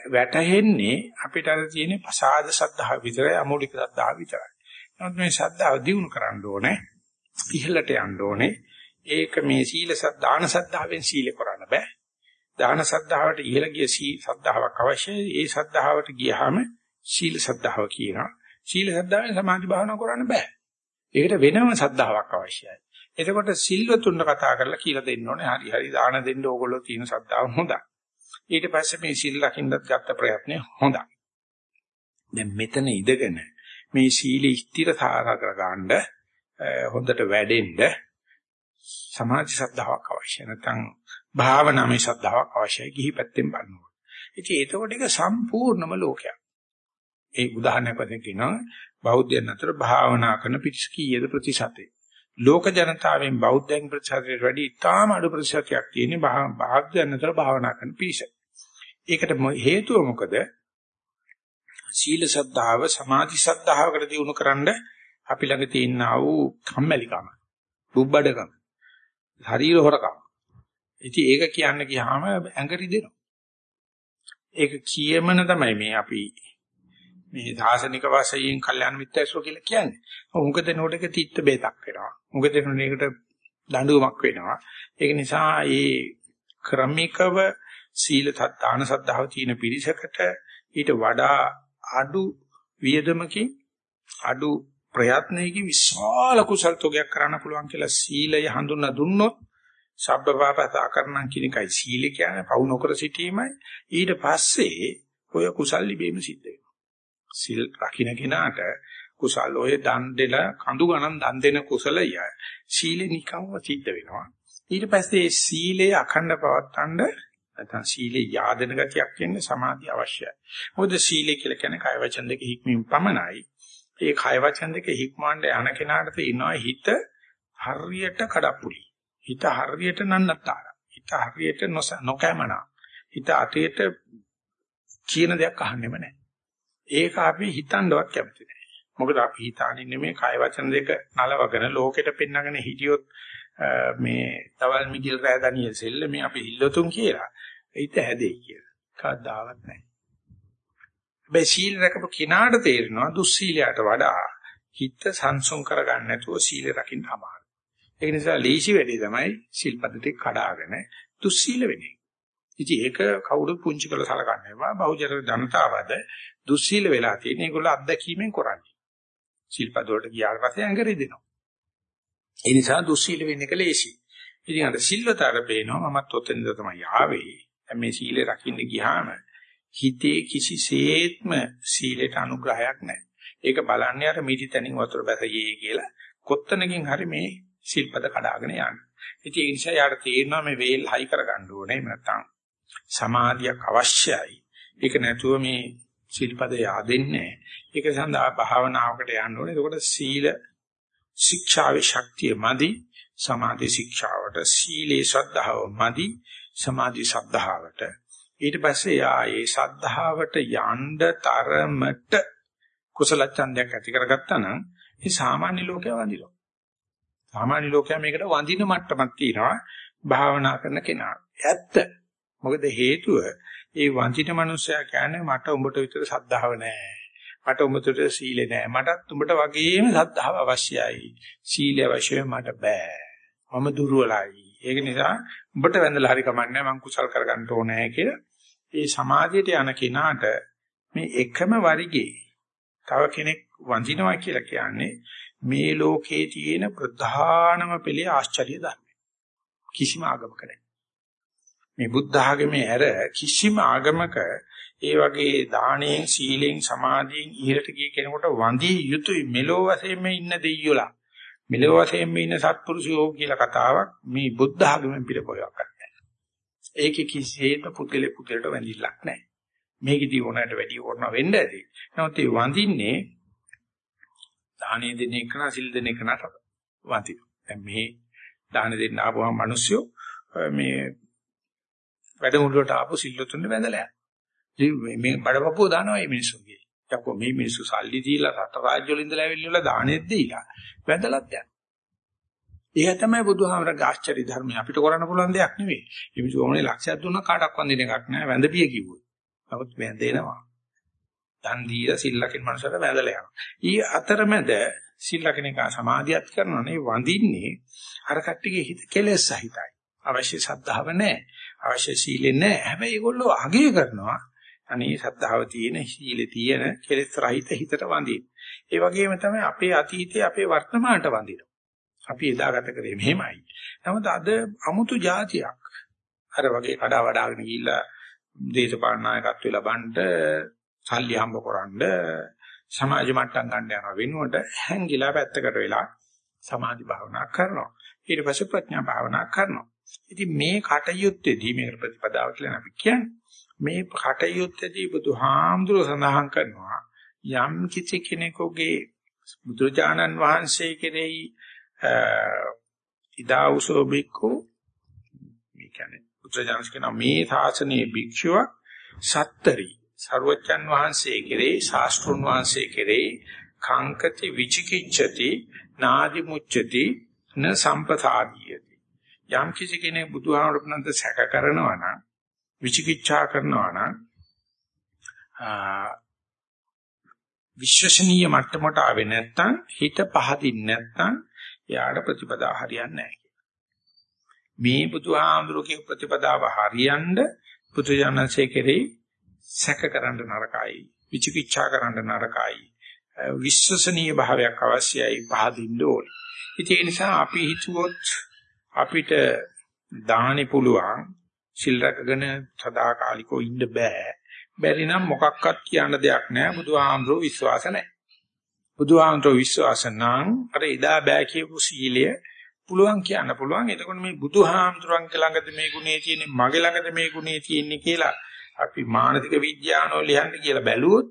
වැටහෙන්නේ අපිට අර තියෙන ප්‍රසාද සද්ධාව විතරයි අමූලික සද්ධාව විතරයි. නමුත් මේ සද්ධාව දිනු කරන්න ඕනේ. ඉහළට යන්න ඕනේ. ඒක මේ සීල සද්ධාන සද්ධාවෙන් සීල කරන්න බෑ. දාන සද්ධාවට ඉහළ ගිය සද්ධාාවක් අවශ්‍යයි. ඒ සද්ධාවට ගියාම සීල සද්ධාව කියනවා. සීල සද්ධාවෙන් සමාධි භාවනා කරන්න බෑ. ඒකට වෙනම සද්ධාාවක් අවශ්‍යයි. එතකොට සිල්වතුන්ව කතා කරලා කියලා දෙන්න ඕනේ. හරි හරි දාන දෙන්න ඕගොල්ලෝ තියෙන සද්ධාව හොඳයි. ඊට පස්සේ මේ සිල් ලකින්නත් ගත්ත ප්‍රයත්නය හොඳයි. දැන් මෙතන ඉඳගෙන මේ සීල ස්ථිර සාරා කර ගන්න හොඳට වැඩෙන්න සමාධි සද්ධාාවක් අවශ්‍යයි. නැත්නම් භාවනාමය ශ්‍රද්ධාවක් අවශ්‍යයි ගිහි පැත්තෙන් බලනකොට. ඉතින් ඒතකොට ඒක සම්පූර්ණම ලෝකයක්. ඒ උදාහරණයක් වශයෙන් කියනවා බෞද්ධයන් අතර භාවනා කරන පිරිස කීයද ප්‍රතිශතය. ලෝක ජනතාවෙන් බෞද්ධයන් ප්‍රතිශතයට වැඩි ඉතාම අඩු ප්‍රතිශතයක් තියෙන්නේ බෞද්ධයන් අතර භාවනා කරන පිරිස. ඒකට හේතුව මොකද? සීල සද්ධාව සමාධි සද්ධාවකට දිනු කරන්න අපි ළඟ තියෙනා වූ කම්මැලිකම, බුබ්බඩකම, ශරීර හොරකම ඉතින් ඒක කියන්න ගියාම ඇඟ රිදෙනවා. ඒක කියමන තමයි මේ අපි මේ සාසනික වශයෙන් කල්යාණ මිත්‍යස්ව කියලා කියන්නේ. උඟ දෙනකොට ඒක තිත්ත බේතක් වෙනවා. උඟ දෙනකොට දඬුවමක් වෙනවා. ඒක නිසා මේ ක්‍රමිකව සීල දාන සද්ධාව තියෙන පිරිසකට ඊට වඩා අඩු වියදමකින් අඩු ප්‍රයත්නයකින් විශාල කුසල තෝගයක් කරන්න පුළුවන් කියලා සීලය හඳුන්වා දුන්නොත් සබ්බපාපත අකරණම් කියන එකයි. සීල කියන්නේ පවු නොකර සිටීමයි. ඊට පස්සේ ඔය කුසල් ලිබීම සිද්ධ වෙනවා. සිල් රකින්න කෙනාට කුසල් ඔය දන් දෙල කඳු ගණන් දන් දෙන කුසලය සීලෙ නිකම්ම සිද්ධ වෙනවා. ඊට පස්සේ සීලය අඛණ්ඩ පවත්තන්න නැත්නම් සීලේ යාදෙන ගතියක් එන්නේ සමාධිය අවශ්‍යයි. මොකද සීලය කියලා කියන්නේ කය වචන දෙක හික්මීම පමණයි. ඒ කය වචන දෙක හික්මවන්න යන කෙනාට තියෙනවා හිත හරියට කඩප්පුලි හිත හරියට නන්නතර. හිත හරියට නොකෑමනා. හිත අතේට කියන දෙයක් අහන්නෙම නැහැ. ඒක අපි හිතන්නවත් කැමති නැහැ. මොකද අපි හිතානින්නේ මේ කය වචන දෙක නලවගෙන ලෝකෙට පෙන්නගෙන හිටියොත් මේ තවල් මිගිල් රෑ දනිය සෙල්ල මේ අපි හිල්ලතුන් කියලා. හිත හැදෙයි කියලා. කවදාවත් නැහැ. හැබැයි සීල රැකපු කිනාට තේරෙනවා දුස්සීලයට වඩා හිත සංසුන් කරගන්න නැතුව සීල රකින්න අමාරුයි. ඒක නිසා ලීසි වැඩි තමයි සිල්පද ටික කඩාගෙන දුස්සීල වෙන්නේ. ඉතින් ඒක කවුරුත් පුංචි කළ සලකන්නේ නැහැ. බහුජන ජනතාවද දුස්සීල වෙලා තියෙන ඒගොල්ලෝ අත්දැකීමෙන් කරන්නේ. සිල්පද වලට ගියාට පස්සේ ඇඟ රිදෙනවා. ඒ නිසා දුස්සීල වෙන්න එක ලේසි. ඉතින් අර සිල්වතර පේනවා මමත් ඔතනද තමයි ආවේ. දැන් මේ සීලේ රකින්න ගියාම හිතේ කිසිසේත්ම සීලයට අනුග්‍රහයක් නැහැ. ඒක බලන්නේ අර මිටි තනින් වතුර බැසයේ කියලා කොත්තනකින් හරි මේ සිල්පද කඩාගෙන යන්නේ. ඉතින් ඒ නිසා යාට තේරෙනවා මේ වේල් හයි කරගන්න ඕනේ. එහෙම නැත්නම් සමාධියක් අවශ්‍යයි. ඒක නැතුව මේ සිල්පද yaadෙන්නේ ඒක සඳහා භාවනාවකට යන්න ඕනේ. එතකොට සීල ශික්ෂාවේ ශක්තිය මදි සමාධි ශික්ෂාවට සීලේ ශ්‍රද්ධාව මදි සමාධි ශ්‍රද්ධාවට ඊට පස්සේ යා ඒ ශ්‍රද්ධාවට යන්න තරමට කුසල ඡන්දයක් ඇති කරගත්තා නම් ඒ සාමාන්‍ය ලෝකයා වඳිනවා. සාමාන්‍ය ලෝකයා මේකට වඳින මට්ටමක් තියෙනවා භාවනා කරන කෙනා. ඇත්ත. මොකද හේතුව ඒ වංචිත මනුස්සයා කියන්නේ මට උඹට විතර සද්ධාව නැහැ. මට උඹට විතර සීලෙ නැහැ. මටත් උඹට වගේම සද්ධාව අවශ්‍යයි. සීලය අවශ්‍යයි මට බෑ. මම දුර්වලයි. ඒක නිසා උඹට වැඳලා හරි කමන්නේ මං කුසල් කරගන්න ඕනේ කියලා. ඒ සමාධියට යන කෙනාට මේ එකම වරිගේ තව කෙනෙක් වඳිනවා කියලා කියන්නේ මේ ලෝකේ තියෙන ප්‍රධානම පෙළේ ආශ්චර්ය ධර්ම. කිසිම ආගමක නැහැ. මේ බුද්ධ ආගමේ ඇර කිසිම ආගමක ඒ වගේ දාණයෙන් සීලෙන් සමාධියෙන් ඉහළට ගිය කෙනෙකුට වඳිය යුතුයි මෙලෝ වශයෙන්ම ඉන්න දෙයියෝලා මෙලෝ වශයෙන්ම ඉන්න සත්පුරුෂයෝ කියලා කතාවක් මේ බුද්ධ ආගමෙන් පිටපොයක් නැහැ. ඒකේ කිසිේත් පුතලේ පුතලට වැඳිල්ලක් නැහැ. මේකෙදී ඕනකට වැඩි ඕන වෙන්න ඇති. නමුත් ඒ වඳින්නේ දාහනේ දෙන එක නා සිල් දෙන එක නට වඳින. දැන් මේ දාන දෙන්න ආපුවම මිනිස්සු මේ වැඩමුළුවට ආපු සිල්ලුතුන් වැඳලා යනවා. මේ බඩපපුව දානවා මේ මිනිස්සුන්ගේ. යකෝ මේ මිනිස්සු සල්ලි දීලා රට රාජ්‍ය වල ඉඳලා ඇවිල්ලා දානෙත් දීලා වැඳලත් යනවා. ඒක තමයි බුදුහාමරගේ ආශ්චර්ය ධර්මය අපිට කරන්න පුළුවන් දෙයක් නෙවෙයි. මේ මිනිස්සු ඕනේ ලක්ෂයක් දුන්නා කාටක් වන්දින එකක් නෑ වැඳපිය කිව්වොත්. නමුත් වැඳෙනවා. දන් දීලා සිල්ලකින් මනසට වැඳලා යනවා. ඊ අතරමැද සිල්ලකින් එක සමාධියත් කරනවා නේ වඳින්නේ අර කට්ටියගේ හිත කෙලෙස් සහිතයි. අවශ්‍ය ශ්‍රද්ධාව නැහැ. අවශ්‍ය සීලෙ නැහැ. හැබැයි ඒගොල්ලෝ අගය කරනවා. අනේ ශ්‍රද්ධාව තියෙන, සීලෙ තියෙන කෙලෙස් රහිත හිතට වඳින. ඒ වගේම තමයි අපේ අතීතයේ අපේ වර්තමානට වඳිනවා. අපි එදාගත කරේ මෙහෙමයි. නමුත් අද අමුතු જાතියක් අර වගේ කඩා වඩාගෙන ගිහිල්ලා දේශපාලන නායකත්වය ලබන්න සල්ලි හම්බ කරන්න සමාජ මට්ටම් ගන්න යන වෙනුවට හැංගිලා පැත්තකට වෙලා සමාධි භාවනා කරනවා. ඊට පස්සේ ප්‍රඥා භාවනා කරනවා. ඉතින් මේ කටයුත්තේදී මේ ප්‍රතිපදාව කියලා අපි කියන්නේ මේ කටයුත්තේදී බුදුහාමුදුරුවෝ සඳහන් කරනවා යම් කිසි කෙනෙකුගේ බුදුජානන් වහන්සේ කෙරෙහි ඉදාවුසෝ බික්කු මේ කියන්නේ බුදුජානස් කියන මේ ශාසනයේ භික්ෂුවක් සත්තරි ਸਰවචන් වහන්සේ කෙරෙහි ශාස්ත්‍රුන් වහන්සේ කෙරෙහි කංකති විචිකිච්ඡති නාදි මුච්ඡති න සම්පසාදීයති. යම් කිසි කෙනෙක් බුදුහාමුදුරන්ට සැක කරනවා නම් විචිකිච්ඡා කරනවා නම් විශ්වසනීය මට්ටමට ආවේ නැත්නම් හිත පහදින් නැත්නම් යාට ප්‍රතිපදා හරියන්නේ නැහැ මේ බුදුහාමුදුරුගේ ප්‍රතිපදාව හරියන්න පුදුජානන්සේ කෙරෙහි සැක කරන්න නරකයි විචිකිච්ඡා කරන්න නරකයි විශ්වසනීය භාවයක් අවශ්‍යයි පහදින්න ඕනේ ඉතින් ඒ නිසා අපි හිතුවොත් අපිට දාහනේ පුළුවන් සිල් රැකගෙන සදාකාලිකව ඉන්න බෑ. බැරි නම් මොකක්වත් කියන්න දෙයක් නැහැ. බුදුහාමුදුරුවෝ විශ්වාස නැහැ. බුදුහාමුදුරුවෝ විශ්වාස නම් අර එදා බෑ කියපු සීලය පුළුවන් කියන්න පුළුවන්. එතකොට මේ බුදුහාමුදුරන් ළඟද මේ ගුණේ තියෙන්නේ, මගේ ළඟද මේ ගුණේ තියෙන්නේ කියලා අපි මානසික විද්‍යාවනෝ ලියන්න කියලා බැලුවොත්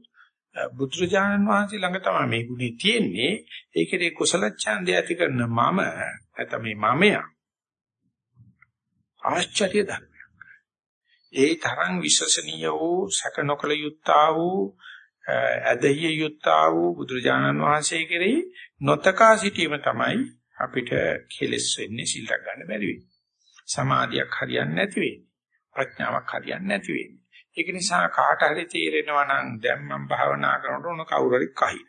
බුදුරජාණන් වහන්සේ ළඟ තමයි මේ ගුණේ තියෙන්නේ. ඒකේ කුසල ඡන්දය ඇති කරන මම නැත්නම් මේ මමයා ආශ්චර්ය ධර්මයක්. ඒ තරම් විශ්වසනීය වූ සැක නොකල යුත්තා වූ ඇදහිය යුත්තා වූ බුදුරජාණන් වහන්සේ කෙරෙහි නොතකා සිටීම තමයි අපිට කෙලස් වෙන්නේ සිල් ගන්න බැරි වෙන්නේ. සමාධියක් හරියන්නේ නැති වෙන්නේ. ප්‍රඥාවක් හරියන්නේ නැති වෙන්නේ. ඒක නිසා කාට හරි තේරෙනවා නම් දැන් මම භාවනා කරනකොට උන කවුරු හරි කහයි.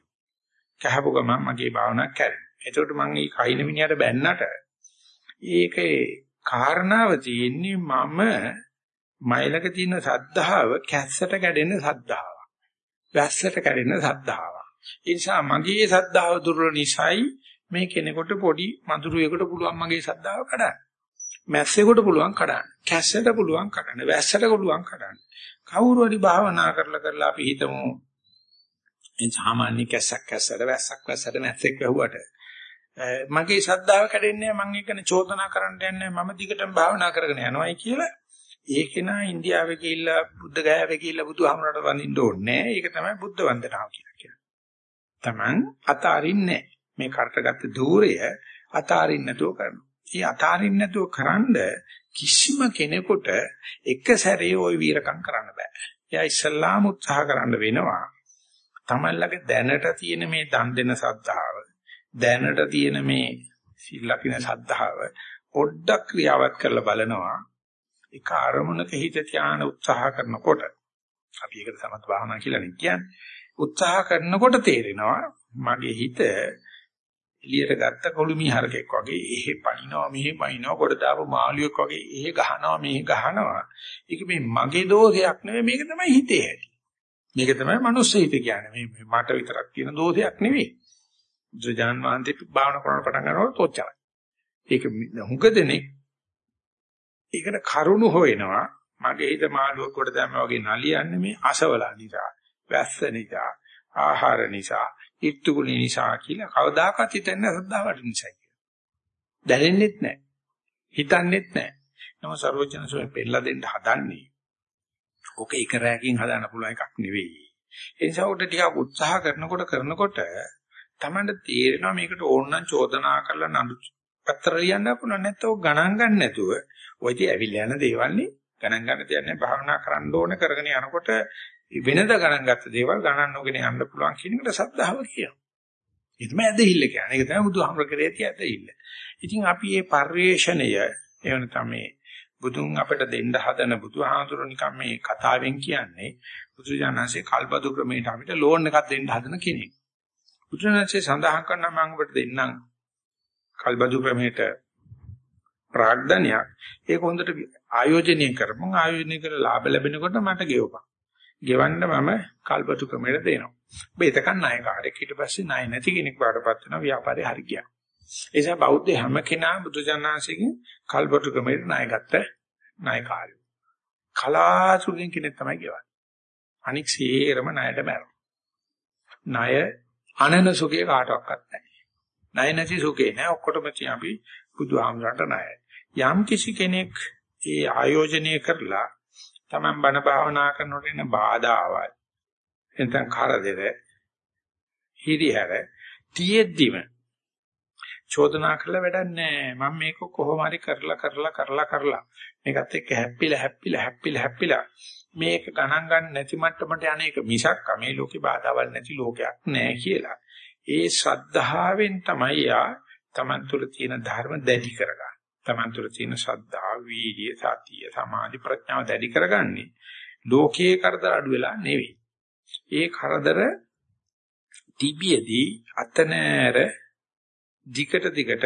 කහපු ගමන් මගේ භාවනාව කැරේ. එතකොට මම මේ කහින මිනිහට බැන්නට ඒකේ කාරණාව තියෙන්නේ මම මයිලක තියෙන සද්ධාව කැස්සට කැඩෙන සද්ධාව. වැස්සට කැඩෙන සද්ධාව. ඒ නිසා මගේ සද්ධාව දුර්වල නිසායි මේ කෙනෙකුට පොඩි මధుරයකට පුළුවන් මගේ සද්ධාව කඩන්න. මැස්සෙකුට පුළුවන් කඩන්න. කැස්සට පුළුවන් කඩන්න. වැස්සට පුළුවන් කඩන්න. කවුරු හරි භාවනා කරලා කරලා අපි හිතමු. මේ සාමාන්‍ය කැස්සක් කැස්සට වැස්සක් වැස්සට මැස්සෙක් වැහුවට. මගේ ශ්‍රද්ධාව කැඩෙන්නේ මම ඒකන චෝදනා කරන්න යන්නේ මම දිගටම භාවනා කරගෙන යනවායි කියලා. ඒක නා ඉන්දියාවේ ගිහිල්ලා බුද්ධ ගයාවේ ගිහිල්ලා බුදුහාමරට වඳින්න ඕනේ ඒක තමයි බුද්ධ වන්දනාව කියලා කියන්නේ. Taman අතාරින්නේ මේ කරටගත්ත ධූරය අතාරින්න නැතුව කරනවා. මේ අතාරින්න නැතුව කරන්ද කිසිම කෙනෙකුට එක සැරේ ওই වීරකම් කරන්න බෑ. එයා ඉස්සල්ලාම උත්සාහ කරන්න වෙනවා. තමන්ලගේ දැනට තියෙන මේ දන් දෙන සද්ධාව, දැනට තියෙන මේ සිල් ලකින සද්ධාව පොඩ්ඩක් ක්‍රියාවත් කරලා බලනවා. එක අරමුණක හිත ධානය උත්සාහ කරනකොට අපි ඒකට සමත් භාවනා කියලා නේ කියන්නේ. උත්සාහ කරනකොට තේරෙනවා මගේ හිත එළියට ගත්ත කොළුමි හරකෙක් වගේ එහෙ පනිනවා මෙහෙ පනිනවා කොට දාපු මාළියෙක් වගේ එහෙ ගහනවා මෙහෙ ගහනවා. ඒක මේ මගේ දෝෂයක් නෙවෙයි මේක තමයි හිතේ ඇති. මේක තමයි මනුස්ස හිත කියන්නේ. මේ මට විතරක් තියෙන දෝෂයක් නෙවෙයි. ජාන් වහන්සේ භාවනා කරන පටන් ගන්නකොට තොච්චරයි ඒක හුඟ දෙනෙක් ඒකට කරුණු හොයනවා. මගේ හිත මාළුවෙක් කොට දැම්ම වගේ නලියන්නේ මේ අසවලා නිසා වැස්ස නිසා ආහාර නිසා. ඉත්තුගුණ නිසා කියලා කවදාකවත් හිතන්නේ ශ්‍රද්ධාවට නිසායි කියලා. දැනෙන්නෙත් නැහැ. හිතන්නෙත් නැහැ. නම සර්වඥසෝෙන් පෙන්නලා දෙන්න හදන්නේ. ඕක එක රැයකින් හදාන්න පුළුවන් එකක් නෙවෙයි. ඒ නිසා උට ටිකක් උත්සාහ කරනකොට කරනකොට Tamanට තේරෙනවා මේකට ඕන නම් චෝදනා කරලා නඩු පත්‍ර ලියන්න පුළුවන් නැත්නම් ගණන් ගන්න නැතුව ඔය ඉතින් ඇවිල්ලා යන දේවල්නේ ගණන් ගන්න දෙයක් භාවනා කරන්න ඕන කරගෙන යනකොට වෙනද ගණන් ගත්ත දේවල් ගණන් නොගෙන යන්න පුළුවන් කියන එකට සද්ධාව කියනවා. ඒ තමයි ඇදහිල්ල කියන්නේ. ඒක තමයි බුදුහාමර කරේ තිය ඇදහිල්ල. ඉතින් අපි මේ පරිේශණය එවන තමයි බුදුන් අපිට දෙන්න හදන බුදුහාමුදුරු නිකන් මේ කතාවෙන් කියන්නේ බුදුජානන්සේ කල්පදු ක්‍රමයට අපිට ලෝන් එකක් දෙන්න හදන කෙනෙක්. බුදුජානන්සේ සඳහන් කරනවා මම ඔබට දෙන්නම් කල්පදු ක්‍රමයට ප්‍රාග්ධනයක් ඒක හොඳට ආයෝජනය කරමු ආයෝජනය කරලා ලාභ ලැබෙනකොට මට ගෙවපන් ගෙවන්න මම කල්පතු ක්‍රමයට දෙනවා. ඔබ එතකන් ණයකාරයෙක් ඊට පස්සේ ණය නැති කෙනෙක් වඩපත් වෙනවා ව්‍යාපාරේ හරි ගියා. ඒ නිසා බෞද්ධ හැම කෙනා බුදුජානනාංශයෙන් කල්පතු ක්‍රමයට ණය ගත්ත ණයකාරයෝ. කලාසුකින් කෙනෙක් තමයි ගෙවන්නේ. අනික් සියරම ණයට බැරෙනවා. ණය අනන සුඛේ කාටවත් නැහැ. ණය නැති සුඛේ නෑ ඔක්කොටම අපි බුදුහාමරට ණයයි. යම් කිසි කෙනෙක් ඒ ආයෝජනය කරලා Taman බණ භාවනා කරනකොට එන බාධාවල්. එතන කරදර හිරිහැර තියෙද්දිම චෝදනා කළ වැඩක් නැහැ. මම මේක කොහොම හරි කරලා කරලා කරලා කරලා. මේකත් එක්ක හැප්පිලා හැප්පිලා හැප්පිලා හැප්පිලා. මේක ගණන් ගන්න නැති මට්ටමට යන එක මිසක් මේ ලෝකේ බාධාවල් නැති ලෝකයක් නැහැ කියලා. ඒ ශ්‍රද්ධාවෙන් තමයි යා Taman තුල තියෙන ධර්ම දැඩි කරගන්න. Taman තුළ තියෙන ශ්‍රද්ධා, වීර්ය, සතිය, සමාධි, ප්‍රඥාව දැඩි කරගන්නේ ලෝකයේ කරදර අඩු වෙලා නෙවෙයි. ඒ කරදර තිබියදී අතනෑර දිගට දිගට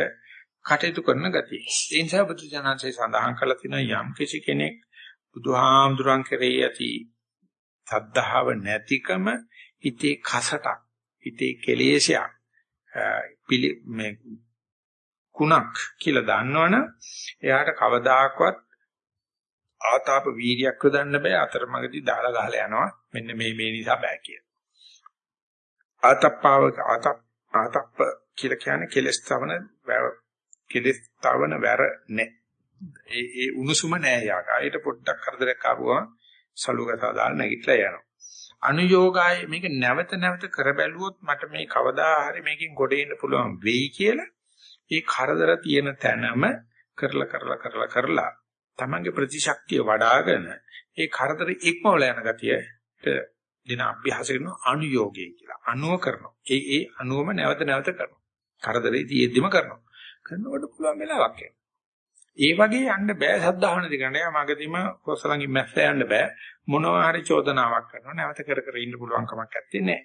කටයුතු කරන ගතිය. ඒ නිසා බුදුජානකසේ සඳහන් කළා තියෙනවා යම් කිසි කෙනෙක් බුදුහාමුදුරන් කෙරෙහි ඇති සද්ධාව නැතිකම හිතේ කසටක් හිතේ කෙලෙසයක් පිළි මේ කුණක් කියලා දන්නවනම් එයාට කවදාකවත් ආතාප වීර්යයක් යොදන්න බෑ අතරමඟදී දාලා ගහලා යනවා මෙන්න මේ මේ නිසා බෑ කියලා. ආතප්පාව ආතප් ආතප්ප කියලා කියන්නේ කෙලස් තවන කෙලස් තවන වැර නෑ. ඒ ඒ උණුසුම නෑ යාට. ආයෙත් පොඩ්ඩක් කරදරයක් ආවම සලුගසා දාලා නැගිටලා යනවා. අනුയോഗාය මේක නැවත නැවත කර බැලුවොත් මට මේ කවදා හරි මේකෙන් ගොඩ එන්න පුළුවන් වෙයි කියලා ඒ කරදර තියෙන තැනම කරලා කරලා කරලා කරලා තමන්ගේ ප්‍රතිශක්තිය වඩ아가න ඒ කරදර ඉක්මවල යන ගතියට දින අභ්‍යාස කරන අනුയോഗය කියලා. අනුව කරනවා. ඒ ඒ අනුවම නැවත නැවත කරනවා. කරදරේ තියෙද්දිම කරනවා. කරනකොට පුළුවන් වෙලාවක් යනවා. ඒ වගේ යන්න බෑ සද්ධාහන දිගට. මගදීම කොසලංගි මැස්ස යන්න බෑ. මොනවා හරි චෝදනාවක් කරනවා. නැවත කර කර ඉන්න පුළුවන් කමක් නැත්තේ නෑ.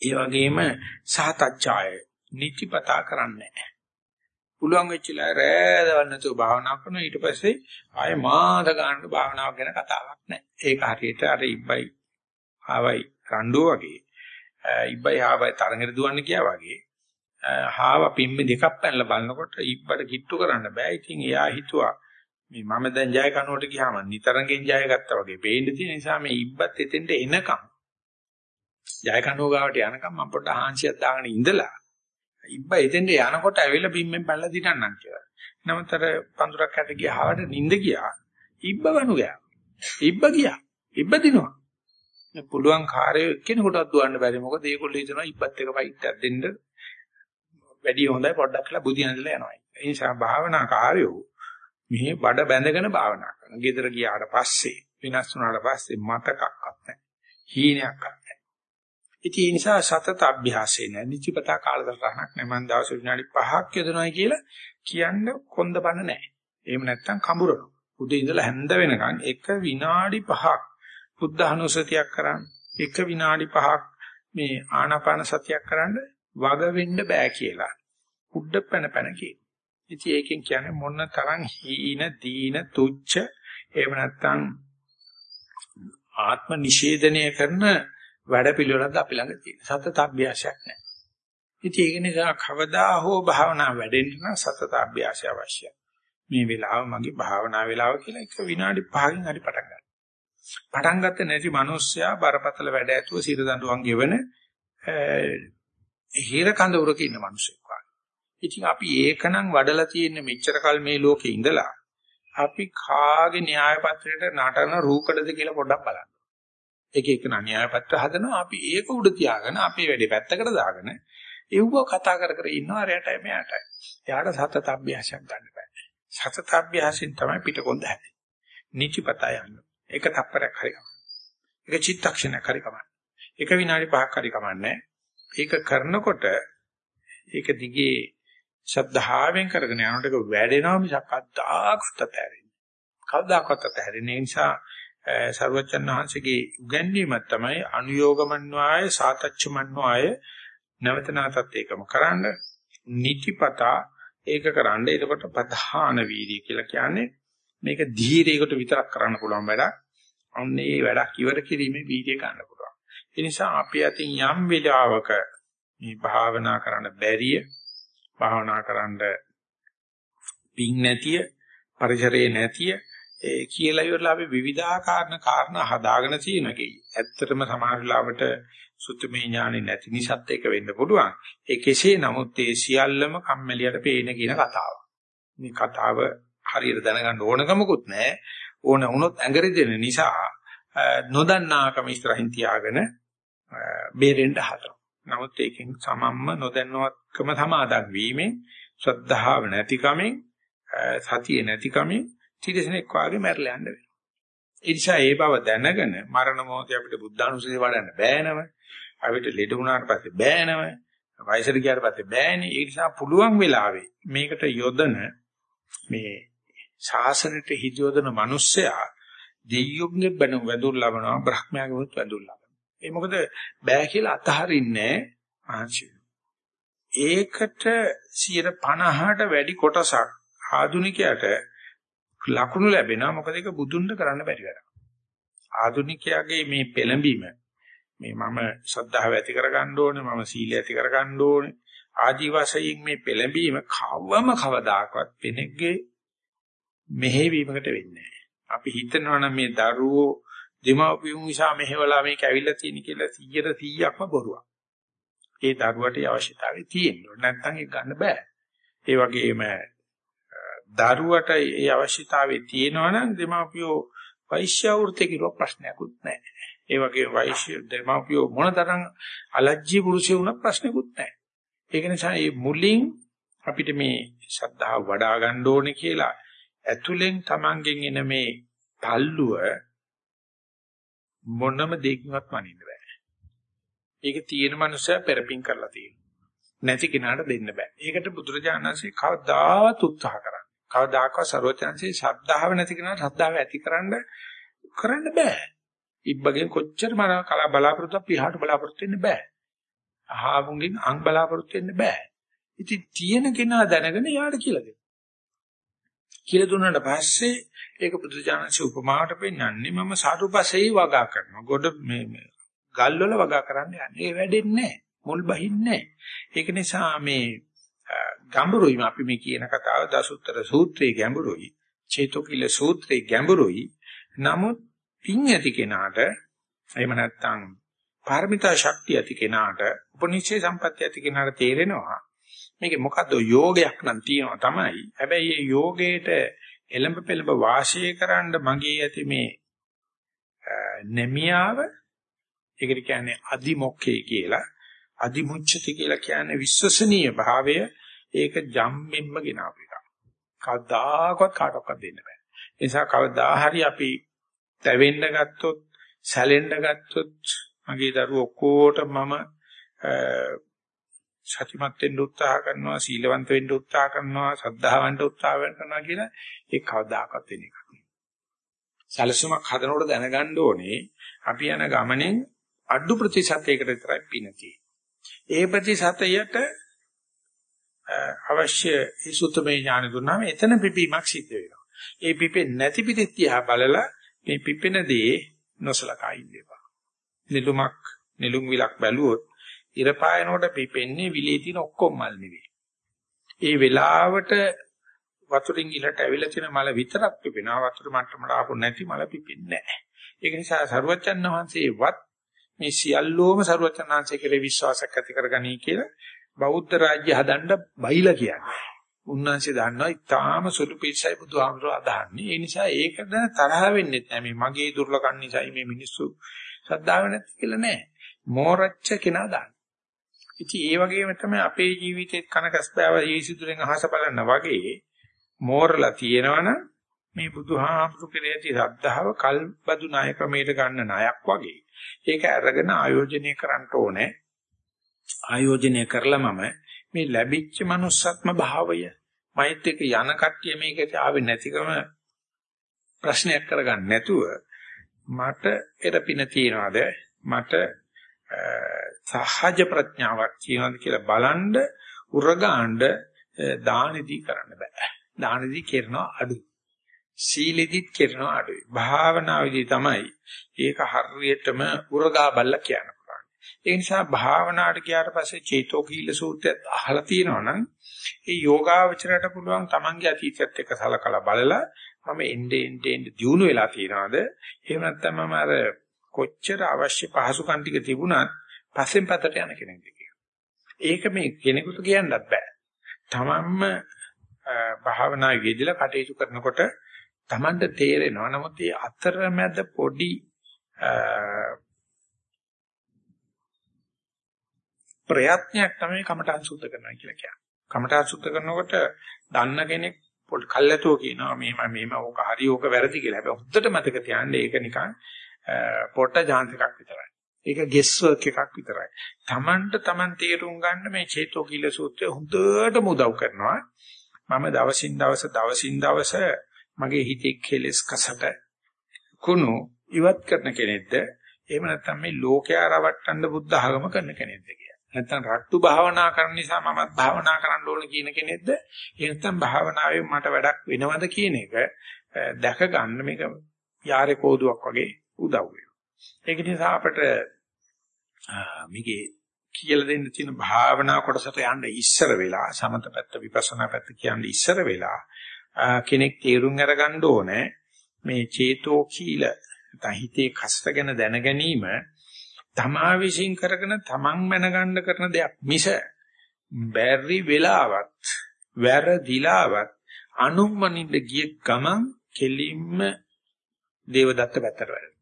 ඒ වගේම සහතච්ඡාය නිතිපතා කරන්නේ නැහැ. පුළුවන් වෙච්චලා රෑදවල් නැතුව භාවනා කරනවා ඊට පස්සේ ආයෙ මාස ගන්න භාවනාවක් ගැන කතාවක් නැහැ. ඒක හරියට අර ඉබ්බයි ආවයි රණ්ඩුව වගේ ඉබ්බයි ආවයි තරඟෙට දුවන්න කියා වගේ හාව පිම්මේ දෙකක් පැනලා බලනකොට ඉබ්බට කිට්ටු කරන්න බෑ. ඉතින් එයා හිතුවා මේ මම දැන් ජය කනුවට ගියාම නිතරගෙන් ජය ගත්තා වගේ පේන්න තියෙන නිසා මේ ඉබ්බත් එතෙන්ට එනකම් ජය කනුව ගාවට යනකම් මම පොඩ්ඩ හාන්සියක් දාගෙන ඉඳලා ඉබ්බ එතෙන්ට යනකොට ඇවිල්ලා බිම්මෙන් පැනලා දිනන්නම් කියලා. නමුත් අර පඳුරක් යට ගියාවට නිින්ද ගියා. ඉබ්බ වනු ගියා. ඉබ්බ ගියා. ඉබ්බ දිනුවා. පුළුවන් කාර්යය එක්කෙනෙකුටවත් දුවන්න බැරි. මොකද ඒගොල්ලෝ හිතනවා ඉබ්බත් එක ෆයිට් එකක් දෙන්න වැඩි හොඳයි පොඩ්ඩක් කියලා බුදියන් ඉඳලා යනවා. ඒ නිසා භාවනා කාර්යෝ මෙහි බඩ බැඳගෙන භාවනා කරනවා. ගෙදර ගියාට පස්සේ විනාශ වුණාට පස්සේ මතකක්වත් නැහැ. හීනයක්වත් නැහැ. ඉතින් ඒ නිසා සතත අභ්‍යාසය නැහැ. නිචිපතා කාලසටහනක් නැහැ. මම දවස් විනාඩි 5ක් යොදනවා කියලා කියන්න කොන්දපන්න නැහැ. එහෙම නැත්නම් කඹරනවා. උදේ ඉඳලා හැන්ද වෙනකන් එක විනාඩි 5ක් බුද්ධ අනුසතියක් කරන්න. එක විනාඩි 5ක් මේ ආනාපාන සතියක් කරන්න වග වෙන්න බෑ කියලා. උඩ පැන පැන කියන. ඉතින් ඒකෙන් කියන්නේ මොන තරම් හීන දීන තුච්ච එහෙම නැත්නම් ආත්ම නිෂේධනය කරන වැඩපිළිවෙලක් අපි ළඟ තියෙන. සතත අභ්‍යාසයක් නැහැ. ඉතින් ඒක නිසා කවදා හෝ භාවනා වැඩෙන්න නම් සතත අභ්‍යාසය අවශ්‍යයි. මේ වෙලාව මගේ භාවනා වෙලාව කියලා එක විනාඩි 5කින් හරි පටන් ගන්න. පටන් ගත්තේ නැති මිනිස්සයා බරපතල වැඩ ඇතුව සිර දඬුවම් ගෙවන හිර කඳවුරක ඉන්න මිනිස්සෙක් වගේ. ඉතින් අපි ඒකනම් වඩලා තියෙන මෙච්චර කල් මේ ලෝකේ ඉඳලා අපි කාගේ න්‍යාය පත්‍රයට නටන රූකඩද කියලා පොඩ්ඩක් බලන්න. එක එක න්‍යාය පත්‍ර හදනවා අපි ඒක උඩ තියාගෙන අපේ වැඩේ පැත්තකට දාගෙන ඒව කතා කර කර ඉන්නවා රැටයි මෙයාටයි. එයාට සතත අභ්‍යාසයක් ගන්න බෑ. සතත අභ්‍යාසයෙන් තමයි පිටකොන්ද හැදෙන්නේ. නිචිපතය යන්න. එක තප්පරයක් හරි කමන්න. එක චිත්තක්ෂණයක් හරි කමන්න. එක විනාඩි 5ක් හරි කමන්නේ. ඒක කරනකොට ඒක දිගේ ශබ්දහාවෙන් කරගෙන යනකොට ඒක වැඩෙනවා මිසක් අදාකත් තැරෙන්නේ. කවදාකවත් තැරෙන්නේ නිසා සර්වචන් වහන්සේගේ උගන්වීම තමයි අනුയോഗමන්වාය සාතච්චමන්වාය නැවත නැවතත් ඒකම කරන්න නිතිපතා ඒක කරන්න එතකොට ප්‍රධාන වීර්ය කියලා කියන්නේ මේක ධීරයකට විතරක් කරන්න පුළුවන් වැඩක්. අන්න ඒ වැඩක් ඉවර කිරීමේ වීර්ය ගන්න පුළුවන්. ඒ නිසා අපි අතින් යම් වෙලාවක මේ භාවනා කරන්න බැරිය භාවනා කරන්න පිං නැතිය පරිසරයේ නැතිය ඒ කියලා ඉවරලා අපි විවිධාකාරන කාරණා හදාගෙන තියෙනකේ. ඇත්තටම සමහර වෙලාවට සුත්තමේ ඥානෙ නැති නිසාත් ඒක වෙන්න පුළුවන්. ඒ කෙසේ නමුත් ඒ සියල්ලම කම්මැලියට පේන කියන කතාව. මේ කතාව හරියට දැනගන්න ඕනකමකුත් නැහැ. ඕන වුණොත් ඇඟරි දෙන නිසා නොදන්නාකම ඉස්සරහින් තියාගෙන බේරෙන්න හදනවා. නමුත් ඒකෙන් සමම්ම නොදැනුවත්කම සමාදන් වීමෙන් ශ්‍රද්ධාව නැතිකමෙන් සතිය නැතිකමෙන් තිරසනෙක් වාගේ මැරලා යන්න වෙනවා. ඒ නිසා ඒ බව දැනගෙන මරණ මොහොතේ අපිට බුද්ධානුස්සතිය වඩන්න බෑනම. අපිට ලෙඩ වුණාට පස්සේ බෑනම. වයසට ගියාට පස්සේ බෑනේ. ඒ නිසා පුළුවන් වෙලාවේ මේකට යොදන මේ ශාසනයට හිත යොදන මිනිස්සයා දෙයියොන්ගේ බණ වැඳුම් ලබනවා බ්‍රහ්මයාගේවත් වැඳුම් ලබනවා. ඒ මොකද බෑ කියලා අතහරින්නේ ආංශය. ඒකට 50ට වැඩි කොටසක් ආදුනිකයට ලකුණු ලැබෙනවා මොකද ඒක බුදුන්ට කරන්න බැරි වැඩක්. ආධුනිකයාගේ මේ පෙළඹීම මේ මම ශ්‍රද්ධාව ඇති කරගන්න ඕනේ මම සීලය ඇති කරගන්න ඕනේ ආදි වශයෙන් මේ පෙළඹීම කවම කවදාකවත් කෙනෙක්ගේ මෙහෙවීමකට වෙන්නේ අපි හිතනවා නම් මේ දරුවෝ දෙමව්පියන් නිසා මෙහෙवला මේක ඇවිල්ලා තියෙන කියලා 100ට 100ක්ම බොරුවක්. ඒ දරුවට අවශ්‍යතාවය තියෙනවා. නැත්නම් ඒක ගන්න බෑ. ඒ වගේම දරුවට ඒ අවශ්‍යතාවය තියෙනවා නම් දෙමාපියෝ වෛශ්‍ය වෘත්ති කිරුව ප්‍රශ්නයක්වත් නැහැ. ඒ වගේ වෛශ්‍ය දෙමාපියෝ මොනතරම් අලජ්ජී පුරුෂය වුණත් ප්‍රශ්නකුත් නැහැ. ඒක නිසා මේ මුලින් අපිට මේ ශ්‍රද්ධාව වඩා ගන්න ඕනේ කියලා ඇතුලෙන් Tamangen එන මේ තල්ලුව මොනම දෙයකින්වත් මනින්න බෑ. ඒක තියෙන මනුස්සයා පෙරපින් කරලා තියෙනවා. නැති කෙනාට දෙන්න බෑ. ඒකට බුදුරජාණන්සේ කවදාවත් උත්සාහ කරා. කවදාකවත් ਸਰවඥාන්සේ ශ්‍රද්ධාව නැති කෙනාට ශ්‍රද්ධාව ඇතිකරන්න කරන්න බෑ. ඉබ්බගෙන් කොච්චර මන කලා බලාපොරොත්තු පිහාට බලාපොරොත්තු වෙන්න බෑ. අහවුන්ගෙන් අං බලාපොරොත්තු වෙන්න බෑ. ඉතින් තියෙන කෙනා දැනගෙන යාට කියලා දෙන්න. කියලා දුන්නාට පස්සේ ඒක බුදුජානක උපමාවට පෙන්වන්නේ මම සාරුපසෙයි වගා කරනවා. ගොඩ මේ ගල් වල වගා කරන්න යන්නේ. ඒ වැඩෙන්නේ නැහැ. මුල් බහින්නේ ඒක නිසා මේ ගැඹුරුයි අපි මේ කියන කතාව. දසුත්තර සූත්‍රයේ ගැඹුරුයි. චේතෝකිල සූත්‍රයේ ගැඹුරුයි. නමුත් පින් ඇති කෙනාට එහෙම නැත්නම් පාරමිතා ශක්තිය ඇති කෙනාට උපනිෂේ සම්පත්‍ය ඇති කෙනාට තේරෙනවා මේකේ මොකද්ද යෝගයක් නම් තියෙනවා තමයි. හැබැයි මේ යෝගේට එළඹ පෙළඹ වාසය කරන්න මගේ ඇති මේ නෙමියාව ඒකට කියන්නේ අදිමොක්ඛේ කියලා අදිමුච්ඡති කියලා කියන්නේ විශ්වසනීය භාවය ඒක ජම්මින්ම ගෙනාවු එක. කවදාකවත් කාටවත් දෙන්න බෑ. ඒ නිසා කවදා හරි අපි තැවෙන්න ගත්තොත්, සැලෙන්න ගත්තොත් මගේ දරුවෝ ඔක්කොට මම සතිමත් වෙන්න උත්සාහ කරනවා, සීලවන්ත වෙන්න උත්සාහ කරනවා, සද්ධාවන්ත උත්සාහ කරනවා කියලා ඒක කවදාකවත් වෙන එකක් නෙවෙයි. සැලසුමක් හදනකොට දැනගන්න ඕනේ අපි යන ගමනෙන් අඩු ප්‍රතිශතයකට විතරයි පිනතියි. ඒ ප්‍රතිශතයට අවශ්‍ය ඒ සුත්තමේ ඥාන දුන්නාම එතන පිපීමක් සිද්ධ වෙනවා. ඒ පිපෙන්නේ නැති පිටිත් තියා බලලා මේ පිපෙන දේ නොසලකා ඉඳපා. නිලුමක් නිලුම් විලක් බැලුවොත් ඉර පායනකොට පිපෙන්නේ විලේ තියෙන ඔක්කොම මල් නෙවෙයි. ඒ වෙලාවට වතුරින් ඉලට ඇවිල්ලා තියෙන මල විතරක් පිපෙනවා. වතුර මට්ටමට ආපු නැති මල පිපෙන්නේ නැහැ. ඒක නිසා සරුවච්චන් වහන්සේවත් මේ සියල්ලෝම සරුවච්චන් වහන්සේ කෙරේ විශ්වාසයක් ඇති කරගනී කියලා බෞද්ධ රාජ්‍ය හදන්න බයිලා කියන්නේ. උන්වහන්සේ දන්නවා ඉතාම සුළු පිටසයි බුදුහාමුදුරුවෝ අදහන්නේ. ඒ නිසා ඒක දැන තරහ වෙන්නේ නැහැ. මේ මගේ දුර්ලකම් නිසායි මේ මිනිස්සු ශ්‍රද්ධාව නැති කියලා නෑ. මෝරච්ච කෙනා දාන්න. ඉතින් ඒ වගේම තමයි අපේ ජීවිතේ කනකස්බෑව යේසුදුරෙන් අහස බලන්න වගේ මෝරලා තියෙනවනම් මේ බුදුහාමුදුරු කෙරෙහි ශ්‍රද්ධාව කල්බදු ණය ක්‍රමයට ගන්න ණයක් වගේ. ඒක අරගෙන ආයෝජනය කරන්න ඕනේ. ආයෝජනය කරලා මම මේ ලැබිච්ච manussත්ම භාවය මෛත් එක්ක යන කට්ටිය මේකට ආවේ නැතිකම ප්‍රශ්නයක් කරගන්න නැතුව මට එරපින තියනවාද? මට සහජ ප්‍රඥාවක් තියනවාද කියලා බලන්ඩ උරගාණ්ඩ දානෙදී කරන්න බෑ. දානෙදී කරනවා අඩුයි. සීලෙදිත් කරනවා අඩුයි. භාවනාවේදී තමයි ඒක හරියටම උරගා බල්ල කියන ඒ නිසා භාවනාවට ගියාට පස්සේ චේතෝකීල සූත්‍රයත් අහලා තියෙනවා නම් ඒ යෝගාවචරයට පුළුවන් Tamange අතීතයත් එක්ක සලකලා බලලා මම එnde ende ende දියුණු වෙලා තියනවාද එහෙම නැත්නම් මම අර කොච්චර අවශ්‍ය පහසුකම් ටික තිබුණත් පස්සෙන් පතට යන කෙනෙක්ද ඒක මේ කෙනෙකුට කියන්නත් බෑ. තමන්ම භාවනාවේ යෙදලා කටයුතු කරනකොට තමන්ට තේරෙනවා. නමුත් මේ අතරමැද පොඩි ප්‍රයත්නයක් තමයි කමඨං සුද්ධ කරනවා කියලා කියන්නේ. කමඨං සුද්ධ කරනකොට දන්න කෙනෙක් පොඩි කල්ැතෝ කියනවා මෙහෙම මෙහෙම ඕක හරි ඕක වැරදි කියලා. හැබැයි හොද්දට මතක තියාගන්න ඒක නිකන් පොට්ට ජාන්ත එකක් විතරයි. ඒක ගෙස් වර්ක් එකක් විතරයි. Tamanට Taman තේරුම් ගන්න මේ චේතෝ කීල සූත්‍රය හොඳට මුදව් කරනවා. මම දවසින් දවස දවසින් දවස මගේ හිතේ කෙලස් කසට කුණු ඉවත් කරන කෙනෙක්ද එහෙම නැත්නම් මේ ලෝකයා රවට්ටන්න බුද්ධ ආගම කරන කෙනෙක්ද කියලා. නැත්නම් රට්ටු භාවනා කරන නිසා මමත් භාවනා කරන්න ඕන කියන කෙනෙක්ද? එහෙනම් භාවනාවෙන් මට වැඩක් වෙනවද කියන එක දැක ගන්න මේක යාරේ කෝදුවක් වගේ උදව් වෙනවා. ඒක නිසා අපිට මේකේ කියලා දෙන්න තියෙන භාවනා කොටසට යන්න ඉස්සර වෙලා සමත පැත්ත විපස්සනා පැත්ත කියන්නේ ඉස්සර වෙලා කෙනෙක් තේරුම් අරගන්න ඕනේ මේ චේතෝ කීල නැත්නම් හිතේ කෂ්ඨ ගැන දැන ගැනීම තමා විශ්ින් කරගෙන තමන් මැනගන්න කරන දෙයක් මිස බැරි වෙලාවත් වැරදිලාවත් අනුමනින්ද ගිය ගමන් කෙලින්ම දේවදත්ත පැත්තට වැඩ.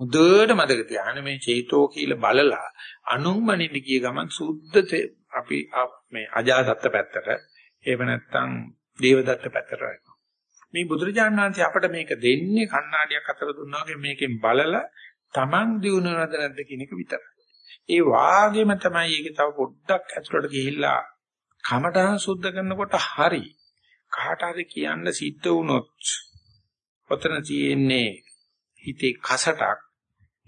හොඳට මතක තියාගන්න මේ චේතෝ කියලා බලලා අනුමනින්ද ගිය ගමන් සුද්ධ අපි මේ අජාදත්ත පැත්තට එහෙම නැත්නම් දේවදත්ත පැත්තට වැඩ. මේ බුදුරජාණන් වහන්සේ අපිට මේක දෙන්නේ කණ්ණාඩියක් අතර දුන්නා වගේ මේකෙන් බලලා Taman දිනුනවද නැද්ද කියන එක විතරයි. ඒ වාගේම තමයි ඒක තව පොඩ්ඩක් ඇතුළට ගිහිල්ලා කමඨහං සුද්ධ කරනකොට හරි කාට හරි කියන්න සිද්ධ වුණොත් ඔතන තියෙන්නේ හිතේ කසටක්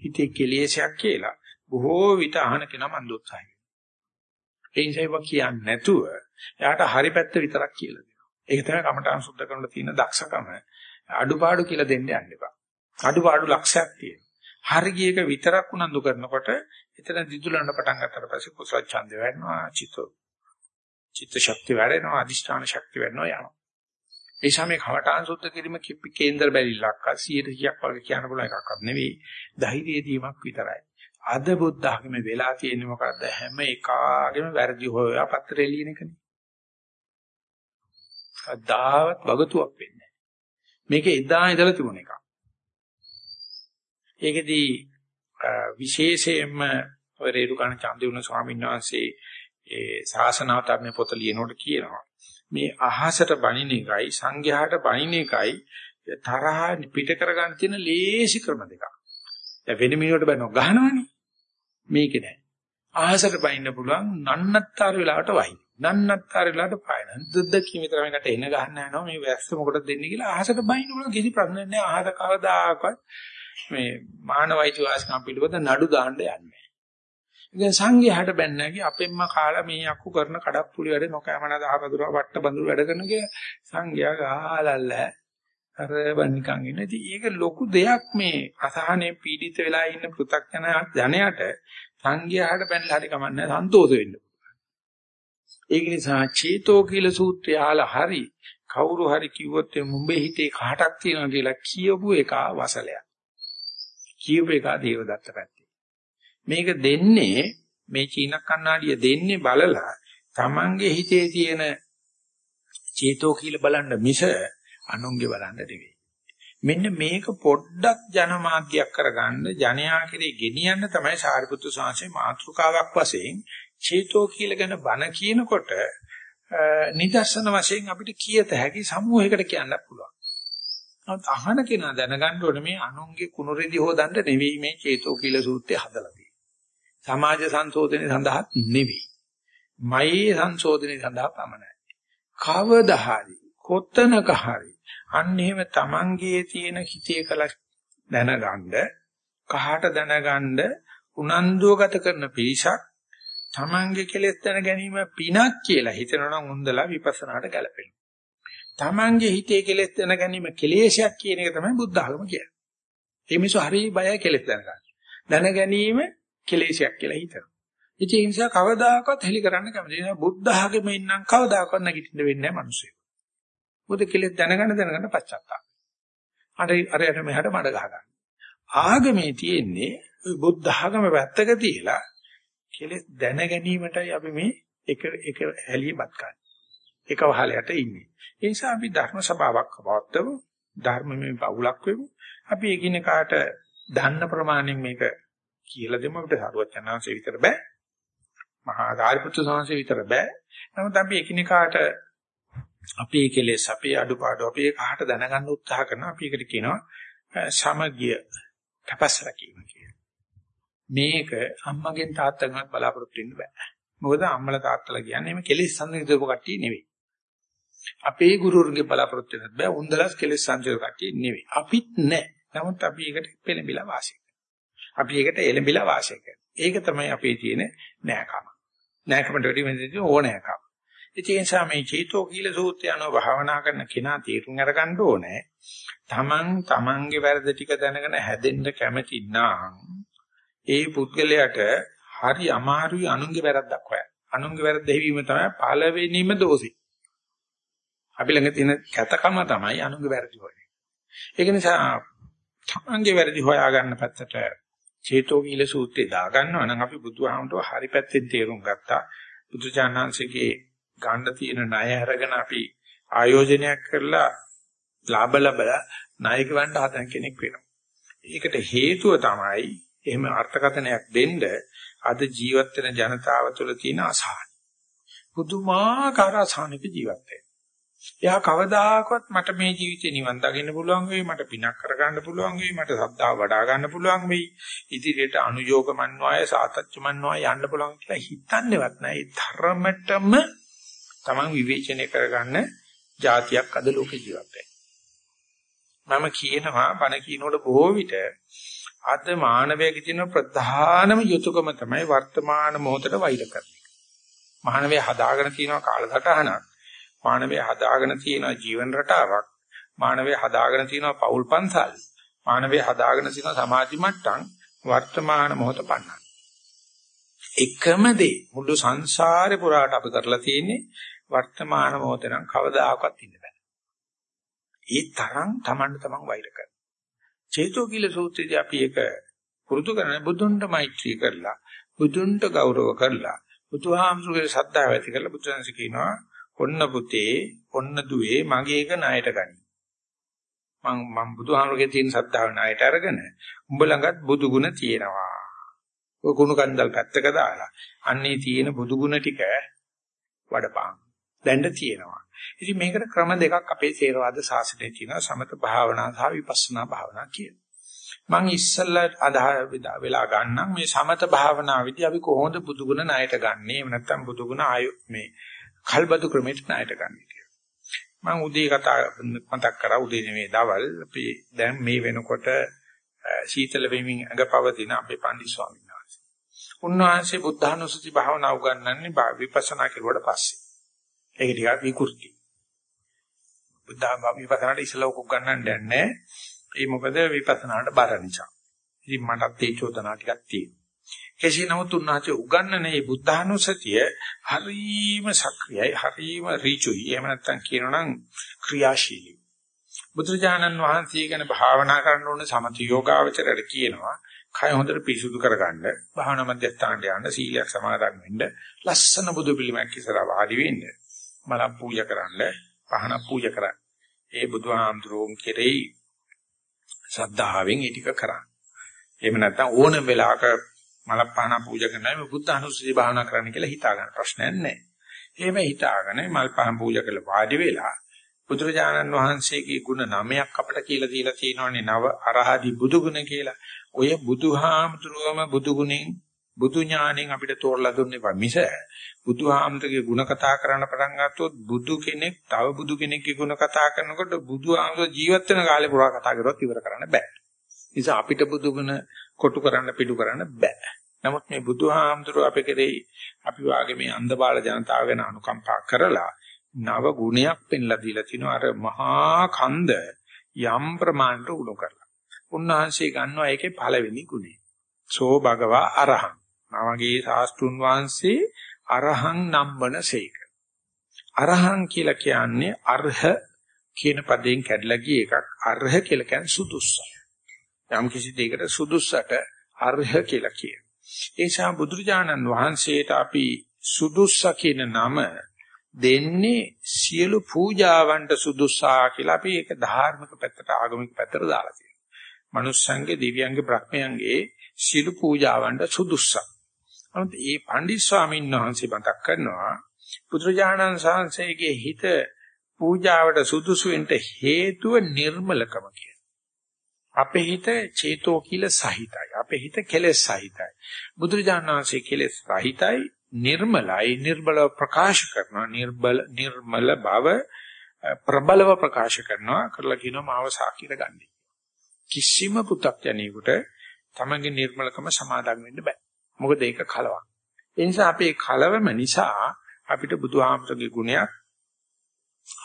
හිතේ කෙලෙසයක් කියලා බොහෝ විට අහන කෙනා මන් දොස්සයි. ඒ නිසා ඒක කියන්නේ නැතුව එයාට හරි පැත්ත විතරක් කියලා දෙනවා. ඒක තමයි කමඨහං සුද්ධ කරනකොට තියෙන දක්ෂකම. අඩුපාඩු කියලා දෙන්න යන්න එපා. අඩුපාඩු ලක්ෂයක් තියෙනවා. හරියක විතරක් උනන්දු කරනකොට එතන දිදුලන්න පටන් ගන්නට පස්සේ කුසල ඡන්දය වැඩනවා චිත්ත චිත්ත ශක්තිය වැඩෙනවා අදිෂ්ඨාන ශක්තිය වැඩෙනවා යනවා. ඒ සමේ කවටාන් සුද්ධ කිරීම කිප්පි කේන්දර බැලිලක්ක 100ක් වගේ කියන්න පුළුවන් එකක්වත් නෙවෙයි. ධෛර්යය දීමක් විතරයි. අද බුද්ධ ධර්මයේ වෙලා තියෙන්නේ මොකද්ද? හැම එකාගෙම වැරදි හොයා පත්‍රේ ලියන එකනේ. කද්දාවත් වගතුවක් වෙන්නේ මේක එදා ඉඳලා තිබුණ එකක්. ඒකෙදී විශේෂයෙන්ම ඔය රේරුකාණ චන්දිවුණ ස්වාමීන් වහන්සේ ඒ ශාසනාවතරණේ පොත ලියනකොට කියනවා මේ අහසට බණින එකයි සංඝයාට බණින එකයි තරහ පිට කරගන්න තියෙන ලේසි ක්‍රම දෙකක්. දැන් වෙන මිනිහට බනෝ ගහනවනේ. මේකේ නෑ. අහසට බයින්න පුළුවන් නන්නත්තර වෙලාවට වයි. නන්නත්තර වෙලාවට පායන. දුද්ද කිමිතර මේකට එන ගහන්න යනවා මේ වැස්ස මොකටද දෙන්නේ කියලා අහසට බයින්න පුළුවන් කිසි ප්‍රශ්නයක් නෑ. අහස කවදාකවත් මේ මානවයිති වාස්කම් පිළිබඳ නඩු දාන්න යන්නේ. ඉතින් සංඝයාට බැන්නේ නැගි අපෙන්ම කාලා මේ අක්කු කරන කඩප්පුලි වැඩ නොකෑමන දහවදුර වට්ට බඳුර වැඩ කරන කිය සංඝයා ගහලල්ල අර බන්නිකන් ඉන්න. ඉතින් ඒක ලොකු දෙයක් මේ අසහනේ පීඩිත වෙලා ඉන්න පෘථග්ජන ජනයට සංඝයාට බැනලා හරි කමන්නේ සන්තෝෂ වෙන්න. ඒක නිසා චේතෝ කියලා සූත්‍රය අහලා හරි කවුරු හරි කිව්වොත් මුඹේ හිතේ කාටක් තියෙනවා කියලා කියවපු එක වසලයක්. කියවපු එක දේවදත්ත පැත්තේ. මේක දෙන්නේ මේ චීන කන්නාඩිය දෙන්නේ බලලා Tamange හිතේ තියෙන චේතෝ කියලා බලන්න මිස අනුන්ගේ බලන්න නෙවෙයි. මෙන්න මේක පොඩ්ඩක් ජනමාධ්‍යයක් කරගන්න ජනයා කෙරේ ගෙනියන්න තමයි සාරිපුත්තු සාංශේ මාතෘකාවක් වශයෙන් චේතෝ කියලා ගැන බණ කියනකොට නිදර්ශන වශයෙන් අපිට කියත හැකි සමූහයකට කියන්න පුළුවන්. නමුත් අහන කෙනා දැනගන්න ඕනේ මේ අනුන්ගේ කුණුරෙදි හොදන්න නෙවෙයි මේ චේතෝ කියලා සූත්‍රය හදලා තියෙන්නේ. සමාජ සංශෝධනය සඳහා නෙවෙයි. මයේ සංශෝධනය සඳහා පමණයි. කවදා හරි කොතනක හරි අන්න එහෙම Tamanගේ තියෙන හිතේ කල දැනගන්න කහට දැනගන්න උනන්දුව ගත කරන පිරිසක් Tamanගේ කෙලෙස් දැන ගැනීම පිනක් කියලා හිතනනම් උන්දලා විපස්සනාට ගැලපෙනවා. Tamanගේ හිතේ කෙලෙස් දැන ගැනීම කෙලේශයක් කියන එක තමයි බුද්ධ ආගම කියන්නේ. ඒ මිනිස්සු හරි බයයි කෙලෙස් දැනගන්න. දැන ගැනීම කෙලේශයක් කියලා හිතනවා. ඉතින් ඒ නිසා කවදාකවත් හෙලි කරන්න කැමති නෑ. බුද්ධ ආගමේ ඉන්නම් කවදාකවත් නැගිටින්න වෙන්නේ නෑ මිනිස්සු. මොකද කෙලෙස් දැනගන්න දැනගන්න පච්චත්තා. අර අරයට මෙහාට මඩ ගහ ගන්න. ආගමේ තියෙන්නේ බුද්ධ ආගම පැත්තක තියලා කෙලෙස් දැන ගැනීමටයි අපි මේ එක එක හැලියපත් කරන්නේ. එක වහලයට ඉන්නේ. ඒ නිසා අපි ධර්ම සභාවක් පවත්වමු. ධර්මමය බහුලක් වෙමු. අපි එකිනෙකාට දන්න ප්‍රමාණයෙන් මේක කියලා දෙමු අපිට සරුවත් යනවාසේ විතර බෑ. මහා ධාරිපුත්‍ර සංඝසේ විතර බෑ. නමුත් අපි එකිනෙකාට අපේ කෙලෙස් අපේ අඩුපාඩු අපේ කහට දැනගන්න උත්සාහ කරනවා. අපි ඒකට කියනවා සමගිය තපස්සර කියලා. මේක අම්මගෙන් තාත්තගෙන් බලාපොරොත්තු වෙන්න බෑ. මොකද අම්මලා තාත්තලා කියන්නේ මේ කෙලෙස් සංසිඳපු කට්ටිය නෙවෙයි. අපේ ගුරුවරුන්ගේ බලාපොරොත්තු වෙන්නත් බෑ. උන්දලස් කෙලෙස් සංසිඳපු කට්ටිය නෙවෙයි. අපිත් නෑ. නමුත් අපි ඒකට පෙළඹිලා වාසය අපි ඒකට එළඹිලා වාසය ඒක තමයි අපේ තියෙන නෑකම. නෑකමට වැඩි වෙන්නේ ඕනෑකම. ඒ නිසා මේ චේතෝ කීල සූත්‍රය අනුව භාවනා කරන කෙනා තීරුම් අරගන්න ඕනේ. තමන් තමන්ගේ වැරදි ටික දැනගෙන හැදෙන්න කැමති නම් ඒ පුද්ගලයාට හරි අමාරුයි අනුන්ගේ වැරද්දක් හොයන්න. අනුන්ගේ වැරද්ද හැවීම තමයි පළවෙනිම දෝෂේ. අපි ළඟ තියෙන කැතකම තමයි අනුන්ගේ වැරදි හොයන්නේ. ඒක නිසා තමන්ගේ වැරදි හොයාගන්න පැත්තට චේතෝ කීල සූත්‍රය දාගන්නවා නම් අපි බුදුහාමුදුරුව හරි පැත්තෙන් තේරුම් ගත්තා. බුදුචානන්සේගේ ගන්න තියෙන ණය අරගෙන අපි ආයෝජනයක් කරලා ලාභ ලබලා ණයක වන්න හදන කෙනෙක් වෙනවා. ඒකට හේතුව තමයි එහෙම අර්ථකථනයක් දෙන්න අද ජීවත් වෙන ජනතාව තුළ තියෙන අසහන. පුදුමාකාර අසහනක ජීවත් වෙනවා. එයා කවදාකවත් මට මේ ජීවිතේ නිවන් දකින්න පුළුවන් වෙයි මට පිනක් කරගන්න පුළුවන් වෙයි මට සද්ධා වඩා ගන්න පුළුවන් වෙයි. ඉදිරියට අනුയോഗමන්වාය සාතච්චමන්වාය යන්න පුළුවන් කියලා හිතන්නේවත් නැහැ. ඒ ධර්මතම Taman විවේචනය කරගන්න જાතියක් අද ලෝකේ ජීවත් මම කියනවා බණ කියනකොට බොහෝ විට අද මානවයාගේ තියෙන ප්‍රධානම යුතුයකම තමයි වර්තමාන මොහොතට වෛර කරන එක. මානවයා හදාගෙන තියෙන කාලසටහනක්. මානවය හදාගෙන තියෙන ජීවන රටාවක් මානවය හදාගෙන තියෙන පෞල් පන්සල් මානවය හදාගෙන තියෙන සමාධි මට්ටම් වර්තමාන මොහොත පන්නන එකම දේ මුළු සංසාරේ පුරාට අපි කරලා තියෙන්නේ වර්තමාන මොහොතේ නම් කවදාකවත් ඉන්න බෑ. ඒ තරම් Taman තමන් වෛර කරනවා. චේතෝ කිල සූත්‍රයේදී අපි ඒක පුරුදු කරන්නේ බුදුන්ට මෛත්‍රී කරලා බුදුන්ට ගෞරව කරලා බුදුහාමුදුරේ ශ්‍රද්ධාව ඇති කරලා බුදුන්ස කියනවා ඔන්න පුතේ ඔන්න දුවේ මගේ එක ණයට ගනි. මම මම බුදුහාමුදුරේ තියෙන ශ්‍රද්ධාව ණයට අරගෙන උඹ ළඟත් බුදු ගුණ තියෙනවා. ඔය කුණු කන්දල් පැත්තක දාලා අන්නේ තියෙන බුදු ගුණ ටික වඩපං. දැන්න තියෙනවා. ඉතින් මේකට ක්‍රම දෙකක් අපේ ථේරවාද ශාසනයේ තියෙනවා සමත භාවනා සහ විපස්සනා භාවනා කියන. මම ඉස්සල්ලා අදහ වෙලා ගන්නම් මේ සමත භාවනාවේදී අපි කොහොමද බුදුගුණ ණයට ගන්නෙ? එහෙම නැත්නම් බුදුගුණ ආයු මේ කල්බදු ක්‍රමයට ණයට ගන්නෙ කියලා. මම උදේ කතා මතක් කරා උදේ නෙමෙයි දවල් අපි දැන් මේ වෙනකොට සීතල වෙමින් අඟපවතින අපේ පන්දි ස්වාමීන් වහන්සේ. උන්වහන්සේ බුද්ධානුස්සති භාවනා උගන්වන්නේ විපස්සනා කෙරුවට පස්සේ. ඒක ටිකක් විකෘති. බුද්ධ විපස්සනාට ඉස්සලා උක් ගන්නන්න නැහැ. ඒ මොකද විපස්සනාට බර නිසා. ඉතින් මටත් ඒ චෝදනා ටිකක් තියෙනවා. කෙසේ නමුත් උන්වහන්සේ උගන්වන මේ බුද්ධානුසතිය හරීම සක්‍රියයි, හරීම ඍචුයි. එහෙම නැත්නම් කියනනම් ක්‍රියාශීලී. බුදුරජාණන් වහන්සේ ගැන භාවනා කරන්න ඕන සමථ යෝගාවචරයට කියනවා කය හොඳට පිරිසුදු කරගන්න භාවනා මධ්‍යස්ථානට යන්න සීලයක් සමාදන් වෙන්න ලස්සන බුදු පිළිමයක් ඉස්සරහ වාඩි වෙන්න මල පූජා කරන්න පහන පූජා කරන්න ඒ බුදුහාමුදුරුවෝ කෙරෙහි ශ්‍රද්ධාවෙන් ඒ ටික කරන්න. එහෙම නැත්නම් ඕනම වෙලාවක මලපහන පූජා කරනවා මේ බුද්ධ අනුස්සතිය භාවනා කරන්න කියලා හිතා ගන්න ප්‍රශ්නයක් නැහැ. එහෙම හිතාගෙන මල්පහන් පූජා කරලා වාඩි වෙලා බුදුරජාණන් වහන්සේගේ ගුණ නමයක් අපට කියලා දීලා තියෙනවානේ නව අරහදි බුදු ගුණ කියලා. ඔය බුදුහාමුදුරුවම බුදු ගුණෙන් බුදු ඥාණයෙන් අපිට තෝරලා දුන්නේ මිස බුදුහාමුදුරගේ ගුණ කතා කරන්න පටන් ගත්තොත් බුදු කෙනෙක් තව බුදු කෙනෙක්ගේ ගුණ කතා කරනකොට බුදුහාමුදුර ජීවත් වෙන කාලේ පුරා කතා කරුවත් ඉවර කරන්න බෑ. නිසා අපිට බුදු ගුණ කොටු කරන්න පිටු කරන්න බෑ. නමුත් මේ බුදුහාමුදුර අපේ කෙරෙහි අපි වාගේ මේ අන්ධබාල ජනතාව ගැන අනුකම්පා කරලා නව ගුණයක් පෙන්ලා දීලා තිනවා අර මහා කන්ද යම් ප්‍රමාණයට උණු කරලා. උන්වහන්සේ ගන්නවා ඒකේ පළවෙනි ගුණය. සෝ භගවා අරහං. මමගේ ශාස්ත්‍රුන් වහන්සේ අරහං නම්බන සේක. අරහං කියලා කියන්නේ අර්හ කියන පදයෙන් කැඩලා ගිය එකක්. අර්හ කියලා කියන්නේ සුදුස්ස. යම් කිසි දෙයකට සුදුස්සට අර්හ කියලා කියන. ඒ නිසා බුදුරජාණන් වහන්සේට අපි සුදුස්ස කියන නම දෙන්නේ සියලු පූජාවන්ට සුදුස්සා කියලා අපි ඒක ධාර්මික පැත්තට ආගමික පැත්තට දාලා තියෙනවා. මනුස්සයන්ගේ දිව්‍යයන්ගේ බ්‍රහ්මයන්ගේ සියලු පූජාවන්ට සුදුස්සක්. නමුත් මේ පණ්ඩිත ස්වාමීන් වහන්සේ මතක් කරනවා පුත්‍රජානන් සාංශයේ හිත පූජාවට සුදුසු වෙන්න හේතුව නිර්මලකම කියන. අපේ හිත චේතෝ කිල සහිතයි. අපේ හිත කෙලෙස් සහිතයි. බුදුරජාණන් වහන්සේ කෙලෙස් සහිතයි නිර්මලයි නිර්බලව ප්‍රකාශ කරනවා නිර්බල නිර්මල බව ප්‍රබලව ප්‍රකාශ කරනවා කරලා කියනවා මාව සාකිර ගන්න. කිසිම පුතක් යන්නේකට තමන්ගේ නිර්මලකම සමාදන් වෙන්න බෑ. මොකද ඒක කලවක්. ඒ නිසා අපේ කලවම නිසා අපිට බුදුහාමරගේ ගුණයක්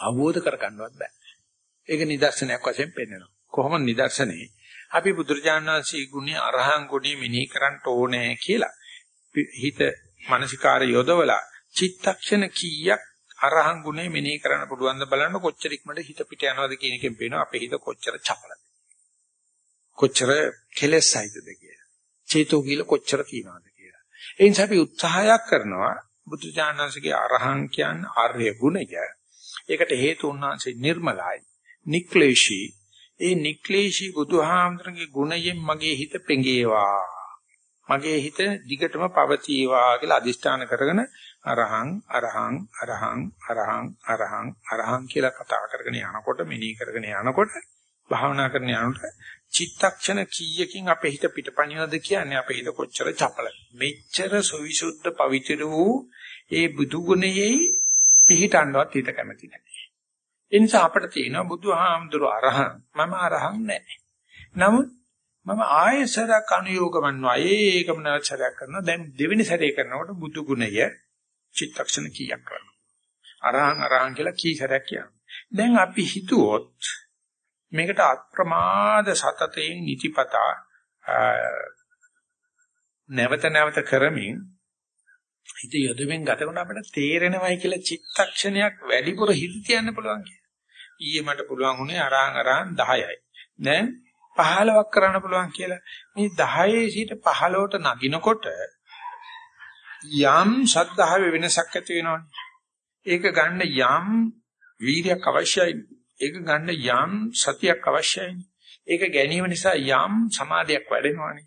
අවබෝධ කරගන්නවත් බෑ. ඒක නිදර්ශනයක් වශයෙන් පෙන්වනවා. කොහොම නිදර්ශනේ? අපි බුදුරජාණන් වහන්සේ ගුණي අරහං ගුණي මෙනෙහි කරන්න ඕනේ කියලා හිත මානසිකාර යොදවලා චිත්තක්ෂණ කීයක් අරහං ගුණේ මෙනෙහි කරන්න පුළුවන් ද බලන්න කොච්චර ඉක්මනට හිත පිට යනවද කියන එකෙන් පේනවා අපේ හිත කොච්චර චපලද කොච්චර කෙලෙසයිද කියලා චේතෝ කියලා කොච්චර තියනවද කියලා. ඒ නිසා අපි උත්සාහයක් කරනවා බුදුචානන්සේගේ අරහං කියන්නේ ආර්ය ගුණය. ඒකට හේතු උන්වහන්සේ නිර්මලයි, නික්ලේශී. ඒ නික්ලේශී බුදුහාමරගේ ගුණයෙන් මගේ හිත පෙඟේවා. මගේ හිත දිගටම පවතිවා කියලා අදිෂ්ඨාන කරගෙන අරහං අරහං අරහං අරහං අරහං අරහං කියලා කතා කරගෙන යනකොට මෙනෙහි කරගෙන යනකොට භාවනා කරන යනකොට චිත්තක්ෂණ කීයකින් අපේ හිත පිටපණිනවද කියන්නේ අපේ හිත කොච්චර චපල මෙච්චර සවිසුද්ධ පවිත්‍ර වූ ඒ බුදු ගුණයේ පිහිටන්නවත් හිත කැමති නැහැ ඒ නිසා අපිට තියෙනවා බුදුහාමුදුර අරහං. මම අරහං නැහැ. නමුත් මම ආයසරක් අනුയോഗ වන්නවා ඒකම නැවතරයක් කරනවා. දැන් දෙවෙනි සැරේ කරනකොට බුදු ගුණය චිත්තක්ෂණ කීයක් කරනවා? අරහං අරහං කියලා කී සැරයක් කියනවා. දැන් අපි හිතුවොත් මේකට අප්‍රමාද සතතයෙන් නිතිපතා නැවත නැවත කරමින් හිත යොදමින් ගත කරන අපිට තේරෙනවයි කියලා චිත්තක්ෂණයක් වැඩිපුර හිත තියන්න පුළුවන් කියලා. ඊයේ මට පුළුවන් වුණේ අරහන් අරහන් 10යි. දැන් 15ක් කරන්න පුළුවන් කියලා. මේ 10 සිට 15ට නගිනකොට යම් ශද්ධාවේ වෙනසක් ඇති වෙනවනේ. ඒක ගන්න යම් වීර්යයක් අවශ්‍යයි. ඒක ගන්න යම් සතියක් අවශ්‍යයි. ඒක ගැනීම නිසා යම් සමාධියක් වැඩෙනවනේ.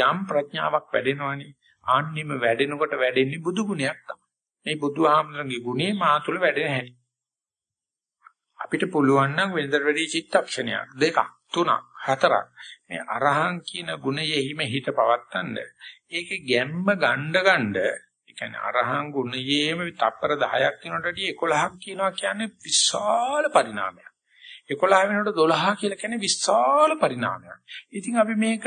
යම් ප්‍රඥාවක් වැඩෙනවනේ. ආන්නෙම වැඩෙනකොට වැඩෙන්නේ බුදු ගුණයක් තමයි. මේ බුදුහාමරගේ ගුණේ මා තුළ වැඩෙන හැටි. අපිට පුළුවන් නම් වෙනතර වැඩි චිත්තක්ෂණයක් දෙකක් තුනක් හතරක්. මේ අරහං කියන ගුණයෙහිම හිත පවත්තන්න. ඒකේ ගැම්ම ගණ්ඩ ගණ්ඩ ඒ කියන්නේ අරහං ගුණයේම තප්පර 10ක් වෙනකොට වැඩි 11ක් කියනවා කියන්නේ විශාල පරිණාමයක්. 11 වෙනකොට 12 කියලා කියන්නේ විශාල පරිණාමයක්. ඉතින් අපි මේක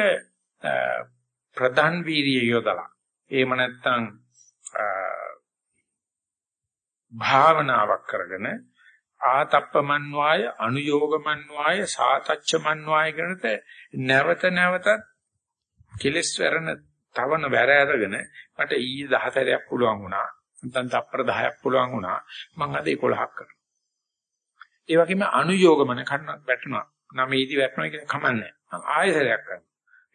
ප්‍රධාන වීර්යය යොදලා එහෙම නැත්නම් භාවනාවක් කරගෙන ආතප්පමන්්වාය අනුയോഗමන්්වාය සාතච්චමන්්වාය කරනත නැවත නැවතත් කෙලස් වරණ තවන වැර අරගෙන මට ඊයේ 14ක් පුළුවන් වුණා. නැත්නම් තප්පර 10ක් පුළුවන් වුණා. මම අද 11ක් කරනවා. ඒ වගේම අනුയോഗමන කරන වැටෙනවා නමේදී වැටෙනවා කියන කමන්නේ ආයෙසරයක් කරනවා.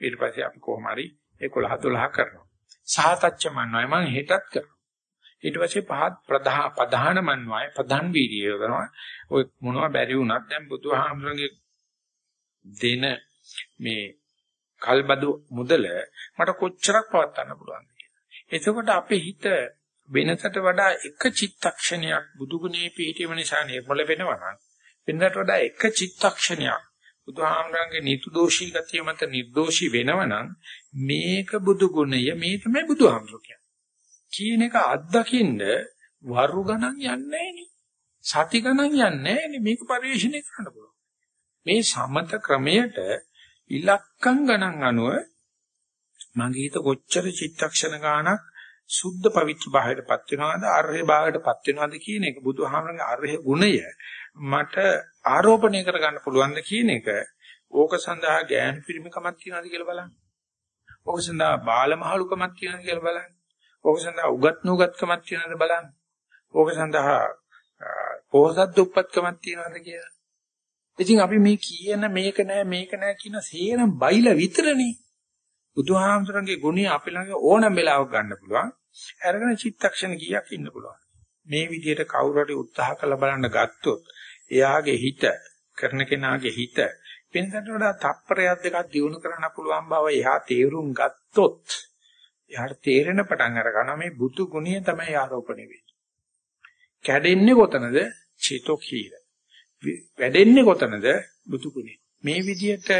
ඊට පස්සේ අපි කොහොම හරි 11 12 කරනවා. සාතච්චමන්්වාය මම හෙටත් කරනවා. ඊට පස්සේ පහත් ප්‍රධාන ප්‍රධාන මන්වය ප්‍රධාන වීර්යය යොදනවා ඔය මොනවා බැරි වුණත් දැන් බුදුහාමුදුරන්ගේ දෙන මේ කල්බදු මුදල මට කොච්චරක් පවත්වන්න පුළුවන්ද කියලා. එතකොට අපේ හිත වෙනසට වඩා එක චිත්තක්ෂණයක් බුදුගුණේ පිහිටීම නිසා නිර්මල වෙනවා නම් වෙනකට වඩා එක චිත්තක්ෂණයක් බුදුහාමරංගේ නිතුදෝෂී ගතිය මත නිර්දෝෂී වෙනවනම් මේක බුදුගුණය මේ තමයි බුදුහාමර කියන්නේ. කියන එක අත්දකින්න වරු ගණන් යන්නේ නෑනේ. සති ගණන් යන්නේ නෑනේ. මේක පරිශීලනය කරන්න පුළුවන්. මේ සමත ක්‍රමයට ඉලක්කම් ගණන් අනුව මගේ හිත කොච්චර චිත්තක්ෂණ ගානක් සුද්ධ පවිත්‍ර භාවයටපත් වෙනවද ආර්ය භාවයටපත් වෙනවද කියන එක බුදුහාමරගේ ආර්ය ගුණය මට ආරෝපණය කරගන්න පුළුවන්ද කියන එක ඕක සඳහා ඥාන පිරිමකමක් තියනවාද කියලා බලන්න. ඕක සඳහා බාලමහලුකමක් තියනවාද කියලා බලන්න. ඕක සඳහා උගත් නුගත්කමක් තියනද බලන්න. ඕක සඳහා පොහසත් දුප්පත්කමක් තියනද කියලා. ඉතින් අපි මේ කියන මේක නෑ මේක නෑ කියන සේරම බයිලා විතරනේ. බුදුහාමසරගේ ගුණය අපි ළඟ ඕනම වෙලාවක ගන්න පුළුවන්. අරගෙන චිත්තක්ෂණ කීයක් ඉන්න පුළුවන්. මේ විදිහට කවුරු හරි උත්සාහ කරලා බලන්න ගත්තොත් එයාගේ හිත කරන කෙනාගේ හිත වෙනසට වඩා තප්පරයක් දෙකක් දියුණු කරන්න පුළුවන් බව එහා තේරුම් ගත්තොත් එයාට තේරෙන පටන් අර ගන්නවා මේ බුදු ගුණය තමයි ආරෝපණය වෙන්නේ. කැඩෙන්නේ කොතනද? චේතෝ කීල. වැඩෙන්නේ කොතනද? බුදු ගුණය. මේ විදිහට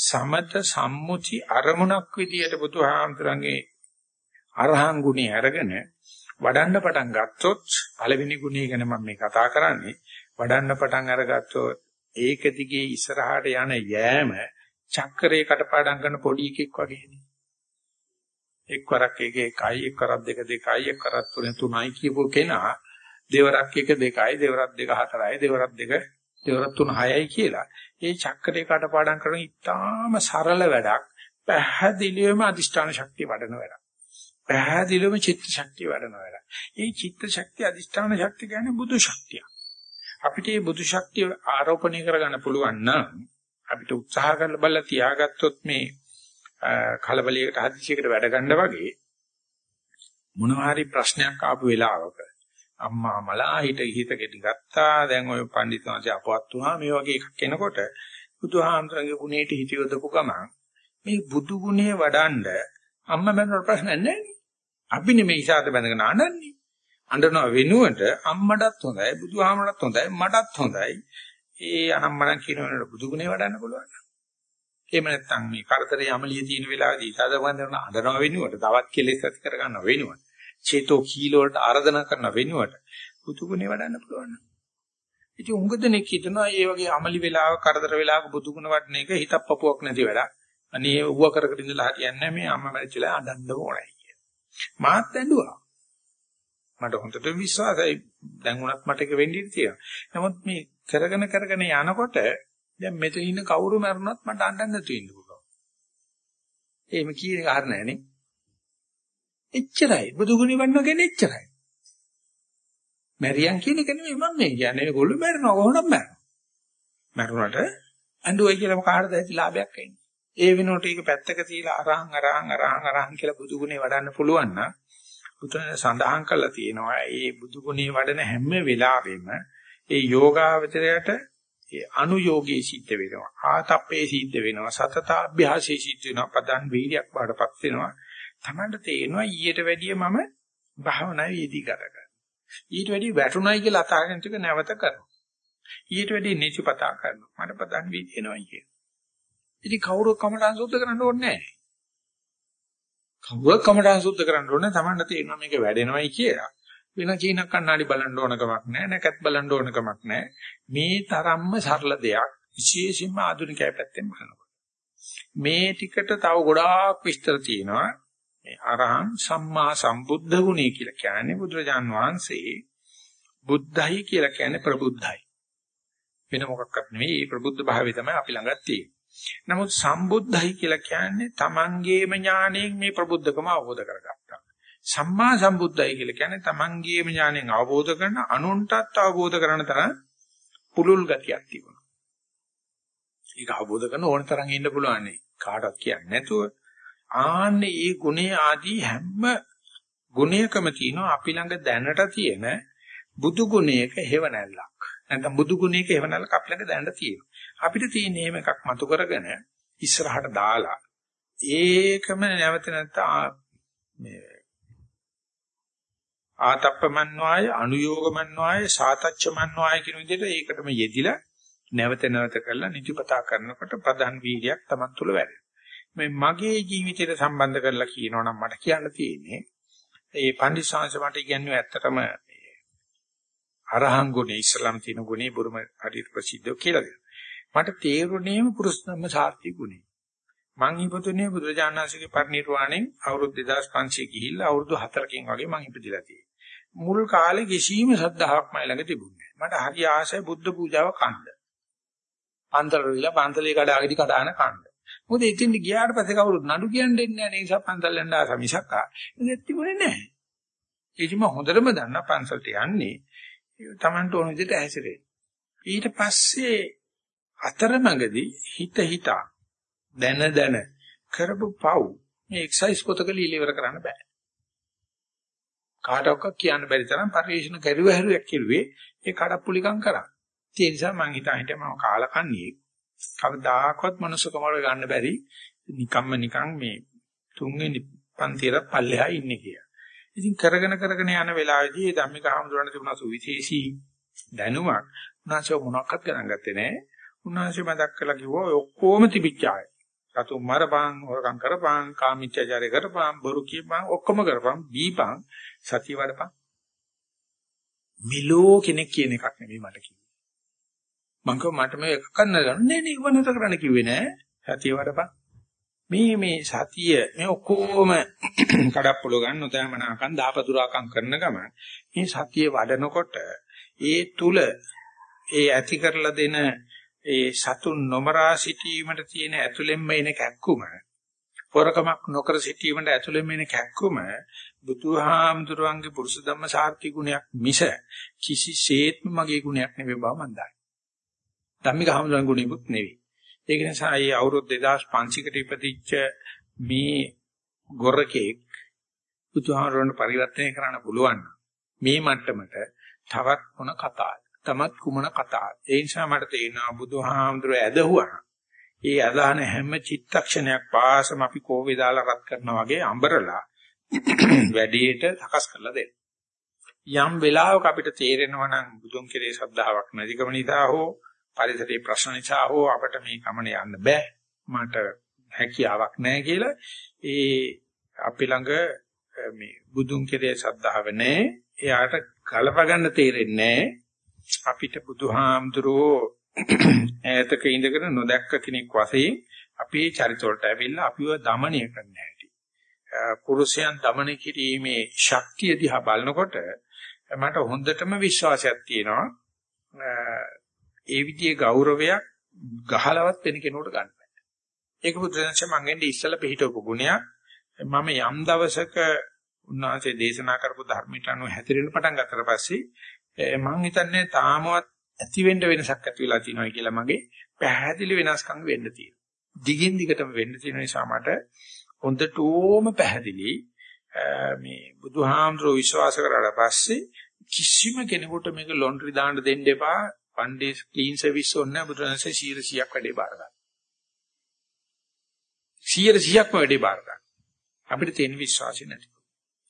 සමත සම්මුති අරමුණක් විදිහට බුදුහාමතුරුන්ගේ අරහං ගුණය අරගෙන වඩන්න පටන් ගත්තොත් පළවෙනි ගුණය ගැන මම මේ කතා කරන්නේ වඩන්න පටන් අරගත්තොත් ඒක දිගේ ඉස්සරහට යන යෑම චක්‍රේ කටපාඩම් කරන පොඩි එකෙක් වගේනේ එක්වරක් එක එකයි එක්වරක් දෙක දෙකයි එක්වරක් තුන තුනයි කියපු කෙනා දෙවරක් එක දෙකයි දෙවරක් දෙක හතරයි දෙවරක් දෙක දෙවරක් තුන හයයි කියලා. ඒ චක්‍රේ කටපාඩම් කරන ඉතාම සරල වැඩක්. පැහැදිලිවම අදිෂ්ඨාන ශක්තිය වඩන වැඩක්. පැහැදිලිවම චිත්ත ශක්තිය වඩන වැඩක්. මේ චිත්ත ශක්තිය අදිෂ්ඨාන ශක්තිය කියන්නේ බුදු ශක්තිය අපිට මේ බුදු ශක්තිය ආරෝපණය කරගන්න පුළුවන් නම් අපිට උත්සාහ කරලා බලලා තියාගත්තොත් මේ කලබලයකට හදිසියකට වැඩ ගන්න වගේ මොනවා හරි ප්‍රශ්නයක් ආපු වෙලාවක අම්මා මලා හිත හිත කෙටි ගත්තා. දැන් ඔය පඬිතුමාගේ අපවත් වුණා. මේ වගේ එකක් එනකොට බුදුහාමරගේ ගුණේට හිත යොදපු ගමන් මේ බුදු ගුණේ වඩන්ඩ අම්මා මැනන ප්‍රශ්න නැහැ අපි නෙමේ ඉසాత බැඳගෙන අඬන්නේ අඬනවා වෙනුවට අම්මටත් හොඳයි බුදුහාමරටත් හොඳයි මටත් හොඳයි. ඒ අනම්මනම් කියනවනේ බුදු ගුණේ වඩන්න පුළුවන්. එහෙම නැත්නම් මේ කරදරේ අමලිය තියෙන වෙලාවේදී සාදවන්දන අඬනව වෙනුවට තවත් කෙලෙස් ඇති කර ගන්නව වෙනුවට චේතෝ කීල වලට ආරාධනා කරන වෙනුවට බුදුගුණේ වඩන්න පුළුවන්. ඉතින් උඟ දෙනෙක් හිතනවා මේ වගේ අමලි වෙලාවක කරදර වෙලාවක බුදුගුණ වඩන එක හිතක් පපුවක් නැති වැඩක්. අනේ ඌව කර කර ඉඳලා හරියන්නේ මේ අම්මා මැරිච්චලා අඬන්න ඕනයි කියන. මාත් ඇඬුවා. මට හොඳට විශ්වාසයි දැන් උනත් මට ඒක වෙන්න ඉඩ තියෙනවා. නමුත් මේ කරගෙන කරගෙන යනකොට දැන් මෙතන ඉන්න කවුරු මරුණත් මට අඬන්න නැතු වෙන්න පුළුවන්. එහෙම කියන එක හරිය නෑනේ. එච්චරයි. බුදු ගුණ වන්න කියන්නේ එච්චරයි. මැරියන් කියන එක නෙමෙයි මම මේ කියන්නේ ඒගොල්ලෝ මැරෙනවා කොහොමද මැරෙනවා. මැරුණාට අඬුවයි කියලා කාටද ඇති ලාභයක් එන්නේ. ඒ වෙනකොට ඒක පැත්තක තියලා අරහන් අරහන් අරහන් අරහන් කියලා බුදු ගුණේ වඩන්න පුළුවන් නම් බුදුන් සඳහන් කළා තියෙනවා මේ බුදු ගුණේ වඩන හැම වෙලාවෙම ඒ යෝගාවචරයට ඒ අනුയോഗී සිද්ධ වෙනවා ආතප්පේ සිද්ධ වෙනවා සතතාභ්‍යාසී සිද්ධ වෙනවා පදන් වීර්යයක් බාඩපත් වෙනවා. තමන්ට තේරෙනවා ඊට වැඩිය මම භාවනාවේ යෙදී ගත කරනවා. ඊට වැඩිය වැටුණයි කියලා අතහරින ටික නැවත කරනවා. ඊට වැඩිය නිචපතා කරනවා. මට පදන් වීර්ය එනවා කියන ඉතින් කවුරු කමටහන් සුද්ධ කරන්න ඕනේ නැහැ. කවුරු කමටහන් සුද්ධ කරන්න ඕනේ තමන්ට තේරෙනවා මේක වැඩෙනවයි කියලා. වෙන චීන කන්නඩි බලන්න ඕන කමක් නැහැ නැකත් බලන්න ඕන කමක් නැහැ. මේ තරම්ම සරල දෙයක් විශේෂයෙන්ම ආධුනිකය පැත්තෙන් බලනකොට. මේ ටිකට තව ගොඩාක් විස්තර තියෙනවා. මේ අරහං සම්මා සම්බුද්ධ ගුණය කියලා කියන්නේ බුදුරජාන් වහන්සේ බුද්ධයි කියලා කියන්නේ ප්‍රබුද්ධයි. වෙන මොකක්වත් නෙවෙයි. මේ ප්‍රබුද්ධ භාවය තමයි අපි ළඟ තියෙන්නේ. නමුත් සම්බුද්ධයි කියලා කියන්නේ තමන්ගේම ඥාණයෙන් මේ ප්‍රබුද්ධකම අවබෝධ කරගත්තා සම්මා සම්බුද්ධයි කියලා කියන්නේ තමන්ගේම ඥාණයෙන් අවබෝධ කරන අනුන්ටත් අවබෝධ කරන තරම් පුලුල් ගතියක් තිබුණා. ඒක අවබෝධ කරන ඕන තරම් ඉන්න පුළුවන් නේ. කාටවත් කියන්නේ නැතුව ආන්නේ ඒ ගුණේ ආදී හැම ගුණයකම තියෙනවා අපි ළඟ දැනට තියෙන බුදු ගුණයක හේව නැල්ලක්. නැත්නම් බුදු ගුණයක හේව නැල්ලක් අපි ළඟ දැනට තියෙනවා. අපිට තියෙන මේක එකක් මතු කරගෙන ඉස්සරහට දාලා ඒකම නැවත නැත්ත මේ ආතප්පමන්්වාය අනුയോഗමන්්වාය සාතච්චමන්්වාය කියන විදිහට ඒකටම යෙදිලා නැවත නැවත කරලා නිතිපතා කරනකොට ප්‍රධාන වීර්යයක් තමන් තුළ වැඩෙනවා. මේ මගේ ජීවිතයට සම්බන්ධ කරලා කියනවා නම් මට කියන්න තියෙන්නේ ඒ පන්දිසාංශ මට කියන්නේ ඇත්තටම අරහං ගුණේ ඉස්ලාම් තියෙන ගුණේ බුරුම හරියට ප්‍රසිද්ධ කියලා දෙනවා. මට තේරුණේම පුරුෂ ධම්ම සාර්ථි ගුණේ. මං ඉපදුනේ බුදුරජාණන්සේගේ පරිනිර්වාණයෙන් අවුරුදු 2500 ගිහිල්ලා අවුරුදු 4කින් වගේ මං ඉපදිලා තියෙනවා. මුල් කාලේ කිසිම ශ්‍රද්ධාවක් මයි ළඟ තිබුණේ නැහැ. මට හරි ආසයි බුද්ධ පූජාව කන්න. පන්තල විලා පන්තලේ කඩාගෙඩි කඩාන කන්න. මොකද ඉතින් ගියාට පස්සේ කවුරුත් නඩු කියන්න දෙන්නේ නැහැ. ඒ නිසා පන්තල් යන්න ආස මිසක් ආ. ඒක තිබුණේ නැහැ. ඒකම හොඳටම දන්න පන්සලට යන්නේ Tamanට ඕන විදිහට ඇසිරෙන්නේ. ඊට පස්සේ අතරමඟදී හිත හිතා දැන දැන කරපු පව් මේ එක්සයිස් පොතක ලියලා ඉවර කරන්න බෑ. කාටවත් කියන්න බැරි තරම් පරිශන කරුව හැරුවක් කිරුවේ ඒ කඩප්පුලිකම් කරා. ඒ නිසා මං හිතා හිටියා මම කාලකන්ණියේ කවදාකවත් මනුස්සකම වල ගන්න බැරි නිකම්ම නිකන් මේ තුන්වෙනි පන්තිර පල්ලෙහා ඉන්නේ කියලා. ඉතින් කරගෙන කරගෙන යන වෙලාවේදී මේ ධම්මික හාමුදුරන් තිබුණා සුවිශේෂී දැනුමක් උන්වහන්සේ මොනක්වත් ගණන් ගත්තේ නැහැ. උන්වහන්සේ මතක් කළා කිව්වා ඔක්කොම තිබිච්චාය. සතු මරපන් හොරකම් කරපන් කාමීත්‍යචාරය කරපන් බොරු කියපන් ඔක්කොම කරපන් බීපන් සතිය වඩපන්. මිලෝ කෙනෙක් කියන එකක් නෙමෙයි මට කිව්වේ. මං කව මට මේ එකක් කරන්න ගන්න. නේ නේ වනත කරන්න කිව්වේ නෑ. සතිය වඩපන්. මේ මේ සතිය මේ ඔක්කොම <clears throat> කඩප්පුල ගන්න උතෑමනාකම් දාපතුරාකම් කරන ගම මේ සතිය වඩනකොට ඒ තුල ඒ ඇති කරලා දෙන ඒ සතුන් නොමරා සිටීමට තියෙන ඇතුළෙන්ම එන කැක්කුම පොරකමක් නොකර සිටීමට ඇතුළෙන්ම එන කැක්කුම බුදුහාමුදුරන්ගේ පුරුෂ ධම්ම සාර්ථි ගුණයක් මිස කිසිසේත්ම මගේ ගුණයක් නෙවෙයි බව මම දන්නවා. ධම්මික හාමුදුරන් ගුණෙකුත් නෙවෙයි. ඒක නිසා මේ අවුරුදු 2500කට ඉපදිච්ච මේ ගොරකෙක් බුදුහාමුදුරන්ට පරිවර්තනය කරන්න පුළුවන්. මේ මට්ටමට තවත් මොන කතාවද? තමත් කුමන කතාවක්. ඒ නිසා මට තේරෙනවා බුදුහාමුදුරුවෝ ඇදහුවා. ඒ අදහන හැම චිත්තක්ෂණයක් පාසම අපි කෝවේ දාලා රත් කරනා වගේ අඹරලා <coughs> වැඩියට සකස් කරලා දෙන්න. යම් වෙලාවක අපිට තේරෙනවා නම් බුදුන් කෙරේ ශ්‍රද්ධාවක් නැතිකම නිසා හෝ පරිසරයේ ප්‍රශ්න නිසා හෝ අපිට මේ ගමන යන්න බෑ. මට හැකියාවක් නැහැ කියලා ඒ අපි ළඟ මේ බුදුන් කෙරේ ශ්‍රද්ධාව නැහැ. එයාට කලප ගන්න තේරෙන්නේ නැහැ. අපිට බුදුහාමුදුරෝ <clears throat> ඈතක ඉඳගෙන නොදැක්ක කෙනෙක් වශයෙන් අපේ චරිත වලට ඇවිල්ලා අපිව দমনය කරන්න හැටි. පුරුෂයන් দমনය කිරීමේ ශක්තිය දිහා බලනකොට මට හොඳටම විශ්වාසයක් තියෙනවා. ඒ විදිහේ ගෞරවයක් ගහලවත් වෙන කෙනෙකුට ගන්න බෑ. ඒක බුදුරජාණන් මංගෙන්ද ඉස්සලා පිළිහිටවපු ගුණයක්. මම යම් දවසක උන්වහන්සේ දේශනා කරපු ධර්මයට අනුව හැතිරෙන්න පටන් ගත්තට පස්සේ මම හිතන්නේ තාමවත් ඇති වෙන්න වෙනසක් ඇති වෙලා තියෙනවා කියලා මගේ පැහැදිලි වෙනස්කම් වෙන්න තියෙනවා. දිගින් දිගටම වෙන්න තියෙන නිසා මට හොඳටම පැහැදිලි මේ බුදුහාමුදුරුවෝ විශ්වාස කරලා පස්සේ කිසිම කෙනෙකුට මේක ලොන්ඩ්‍රි දාන්න දෙන්න එපා. one day clean service ඕනේ බුදුරජාණන්සේ 100ක් වැඩේ බාර ගන්න. 100ක්ම වැඩේ බාර ගන්න. අපිට තියෙන විශ්වාසය නැති.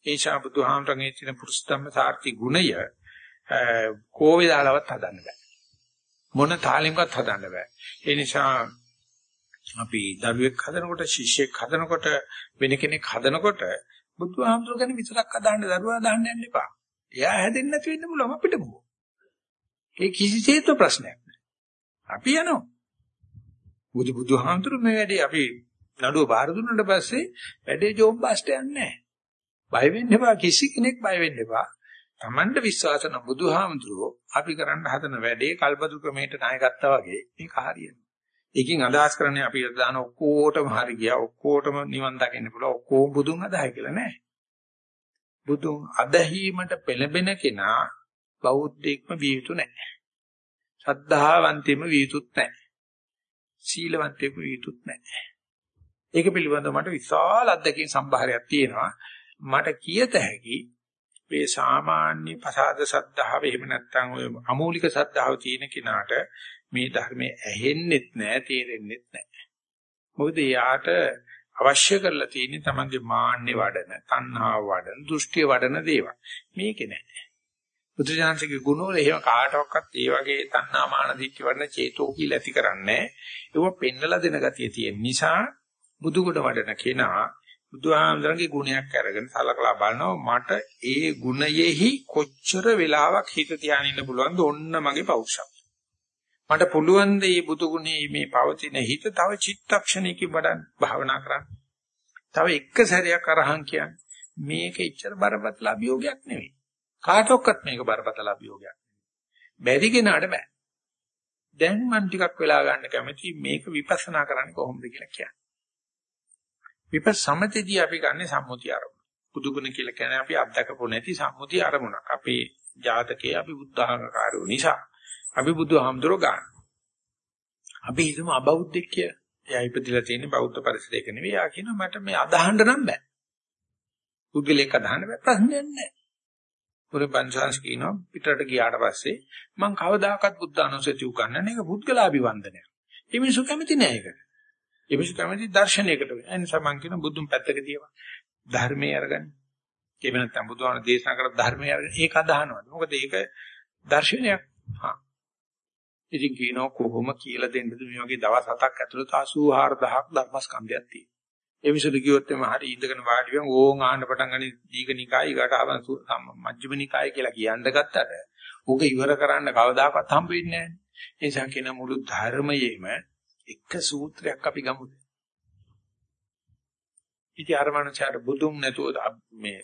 ඒ නිසා බුදුහාමුදුරන්ගේ තියෙන පුරුෂධම්ම සාර්ථි ගුණය කෝවේ දාලවත් හදන්න බෑ. මොන තාලෙන්වත් හදන්න බෑ. ඒ නිසා අපි දරුවෙක් හදනකොට ශිෂ්‍යෙක් හදනකොට වෙන කෙනෙක් හදනකොට බුදුහාමුදුර ගැන විතරක් අදහන්න දරුවා දාන්න යන්න එපා. එයා හැදෙන්නේ නැති වෙන්න පුළුවන් අපිට මොකෝ. ඒ කිසිසේත් ප්‍රශ්නයක් නෑ. අපි යනවා. බුදු බුදුහාමුදුර මේ වැඩේ අපි නඩුව බාර දුන්නාට පස්සේ වැඩේ ජෝම් බාස්ට යන්නේ නැහැ. බය වෙන්න එපා කිසි කෙනෙක් බය වෙන්න එපා. Tamanට විශ්වාස නම් බුදුහාමුදුරුවෝ අපි කරන්න හදන වැඩේ කල්පතු ක්‍රමයට ණයගත්තා වගේ මේක හරියනවා. ඒකෙන් අදහස් කරන්නේ අපි දාන ඔක්කොටම හරි ගියා ඔක්කොටම නිවන් දකින්න පුළුවන් ඔක්කොම බුදුන් අදහයි කියලා නෑ. බුදුන් අදහීමට පෙළඹෙන කෙනා බෞද්ධෙක්ම විය යුතු නෑ. ශ්‍රද්ධාවන්තෙම විය යුතුත් නෑ. සීලවන්තෙම විය යුතුත් නෑ. ඒක පිළිබඳව මට විශාල අත්දැකීම් සම්භාරයක් තියෙනවා. මට කියත හැකි මේ සාමාන්‍ය පසාද සද්ධාව එහෙම නැත්නම් ඔය අමූලික සද්ධාව තියෙන කෙනාට මේ ධර්මයේ ඇහෙන්නෙත් නෑ තේරෙන්නෙත් නෑ. මොකද යාට අවශ්‍ය කරලා තියෙන්නේ තමන්ගේ මාන්නේ වඩන, තණ්හාව වඩන, දෘෂ්ටිය වඩන දේවල්. මේකේ නෑ. බුදුජානකගේ ගුණවල එහෙම කාටවත් ඒ වගේ තණ්හා මාන දික්ක වඩන චේතෝ කියලා ඇති කරන්නේ ඒව පෙන්නලා දෙන ගතිය තියෙන නිසා බුදුගුණ වඩන කෙනා බුදුහාමඳුරන්ගේ ගුණයක් අරගෙන සලකලා බලනවා මට ඒ ගුණයෙහි කොච්චර වෙලාවක් හිත තියාගෙන ඉන්න පුළුවන්ද ඔන්න මගේ පෞරුෂය මට පුළුවන් ද මේ බුදු ගුණේ මේ පවතින හිත තව චිත්තක්ෂණයකින් වඩන්න භාවනා කරන්න. තව එක සැරයක් අරහන් කියන්නේ මේක ඉච්චර බරපතල අභියෝගයක් නෙවෙයි. කාටවත් මේක බරපතල අභියෝගයක් නෙවෙයි. බැරි කෙනාට බෑ. දැන් මම ටිකක් වෙලා ගන්න කැමති මේක විපස්සනා කරන්නේ කොහොමද කියලා කියන්නේ. විපස්සමතේදී අපි ගන්න සම්මුතිය අරමුණ. බුදුගුණ කියලා කියන්නේ අපි අත්දකපො නැති සම්මුතිය අරමුණක්. අපේ ජාතකයේ අපි බුද්ධාංගකාරයෝ නිසා අපි බුදුහාමුදුරුවෝ ගන්න. අපි හිතමු අබෞද්ධෙක් කියලා. එයා ඉපදිලා තියෙන්නේ බෞද්ධ පරිසරයක නෙවෙයි. එයා කියනවා මට මේ අදහන්න නම් බෑ. පුද්ගලෙක් අදහන්න බෑ ප්‍රශ්නයක් නෑ. පුරේ පංචාංශ කියනවා පිටරට ගියාට පස්සේ මං කවදාකවත් බුද්ධ අනුසතිය උගන්නන්නේ ඒක පුද්ගලාභිවන්දනයක්. ඒ මිනිස්සු කැමති නෑ ඒකට. ඒ මිනිස්සු කැමති දර්ශනයකට. ඒ නිසා මං කියනවා බුදුන් පැත්තක තියවා. ධර්මයේ අරගන්න. ඒක නැත්නම් බුදුහාම දේශනා කරපු ධර්මයේ අරගෙන ඒක අදහනවා. මොකද ඒක දර්ශනයක්. හා ඉතින් කියනවා කොහොම කියලා දෙන්නද මේ වගේ දවස් හතක් ඇතුළත 84000ක් ධර්මස්කන්ධයක් තියෙනවා. ඒ විසුදු කිව්වොත් එම හරි ඉඳගෙන වාඩි වෙන ඕන් ආන්න පටන් ගනි දීඝනිකාය ඊගට ආවන මජ්ක්‍ධිමනිකාය කියලා කියන්න ගත්තට ඕක ඉවර කරන්න කවදාකවත් හම්බ වෙන්නේ නැහැ. ඒ නිසා කියන මුළු ධර්මයේම එක සූත්‍රයක් අපි ගමුද? ඉතින් අර මනුස්සයාට බුදුන් නැතුව මේ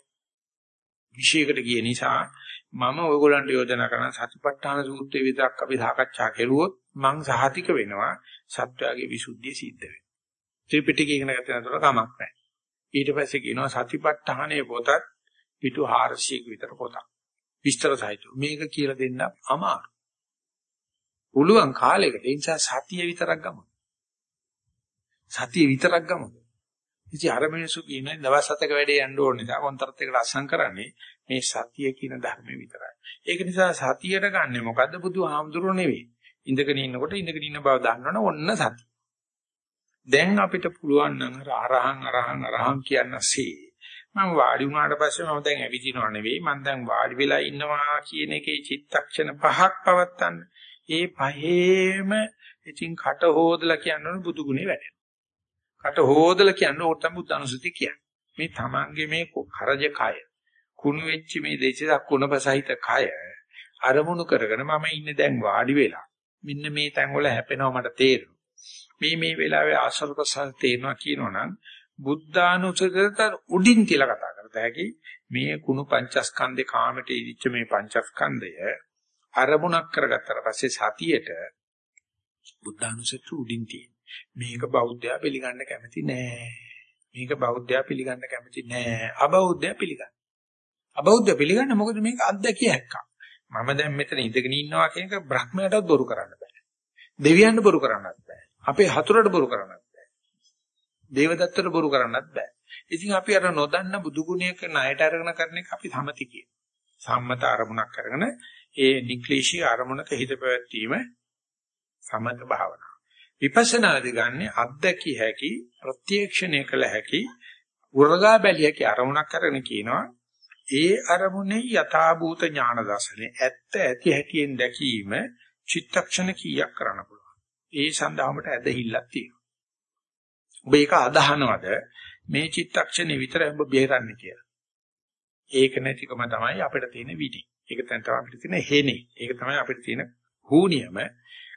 විශේෂයකට ගිය නිසා මම ඔයගොල්ලන්ට යෝජනා කරන සතිපට්ඨාන සූත්‍රයේ විතරක් අපි සාකච්ඡා කරුවොත් මං සහතික වෙනවා සත්‍යයේ විසුද්ධිය සිද්ධ වෙනවා. ත්‍රිපිටකය ඉගෙන ගන්න නතර කමක් නැහැ. ඊට පස්සේ කියනවා සතිපට්ඨානයේ පොතත් පිටු 400ක විතර පොතක්. විස්තර සහිතව. මේක කියලා දෙන්න අමාරු. පුළුවන් කාලයකට ඒ නිසා සතිය විතරක් ගමු. සතිය විතරක් ගමු. ඉතින් අර මිනිස්සු කියන්නේ දවස් හතක වැඩේ යන්න ඕන නිසා කොන්තරත් එකට අස්සම් කරන්නේ මේ සතිය කියන ධර්මය විතරයි. ඒක නිසා සතියට ගන්නෙ මොකද්ද බුදුහාමුදුරුවෝ නෙවෙයි. ඉඳගෙන ඉන්නකොට ඉඳගෙන ඉන්න බව දන්නවනේ ඔන්න සතිය. දැන් අපිට පුළුවන් නම් අරහං අරහං අරහං කියන්නසේ මම වාඩි වුණාට පස්සේ මම දැන් ඇවිදිනව නෙවෙයි මම දැන් වාඩි වෙලා ඉන්නවා කියන එකේ චිත්තක්ෂණ පහක් පවත්තන්න. ඒ පහේම ඉතින් කට හොදලා කියනවනේ බුදු ගුණේ වැඩෙනවා. කට හොදලා කියන්නේ ඕක තමයි බුද්ධ අනුසතිය කියන්නේ. මේ තමන්ගේ මේ කරජ කය කුණු වෙච්ච මේ දෙචසක් කුණපසහිත කය අරමුණු කරගෙන මම ඉන්නේ දැන් වාඩි වෙලා. මෙන්න මේ තැන් වල හැපෙනවා මට තේරෙනවා. මේ මේ වෙලාවේ ආශ්‍රව ප්‍රසන්න තේරෙනවා කියනවනම් බුද්ධානුසතියට උඩින් කියලා කතා කරත හැකි මේ කුණු පංචස්කන්ධේ කාමයට ඉදිච්ච මේ පංචස්කන්ධය අරමුණක් කරගත්තට පස්සේ සතියේට බුද්ධානුසතිය උඩින් තියෙන. මේක බෞද්ධයා පිළිගන්න කැමති නෑ. මේක බෞද්ධයා පිළිගන්න කැමති නෑ. අබෞද්ධයා පිළිගන්න. අබෞද්ධ පිළිගන්න මොකද මේක අත්දැකිය හැක්කක්. මම දැන් මෙතන ඉඳගෙන ඉන්නවා කියන එක බ්‍රහ්මයටත් බොරු කරන්න බෑ. දෙවියන්ට බොරු කරන්නත් බෑ. අපේ හතුරට බොරු කරන්නත් බෑ. දේවදත්තට බොරු කරන්නත් බෑ. ඉතින් අපි අර නොදන්න බුදු ගුණයක ණයට අරගෙන කරන එක අපි සමති කියන. සම්මත අරමුණක් අරගෙන ඒ නික්ලේශී අරමුණක හිත පැවැත්වීම සමත භාවනාව. විපස්සනාදී ගන්න අත්දැකිය හැකි ප්‍රත්‍යක්ෂණය කළ හැකි උරගා බැලිය හැකි අරමුණක් අරගෙන කියනවා ඒ අරමුණේ යථාභූත ඥාන දර්ශනේ ඇත්ත ඇති හැටියෙන් දැකීම චිත්තක්ෂණ කීයක් කරන්න පුළුවන්. ඒ සඳහාමට ඇදහිල්ලක් තියෙනවා. ඔබ ඒක අදහනවද මේ චිත්තක්ෂණේ විතර ඔබ බේරන්නේ කියලා. ඒක නැතිකම තමයි අපිට තියෙන විදි. ඒක තමයි අපිට තියෙන හේනේ. ඒක තමයි අපිට තියෙන හූනියම.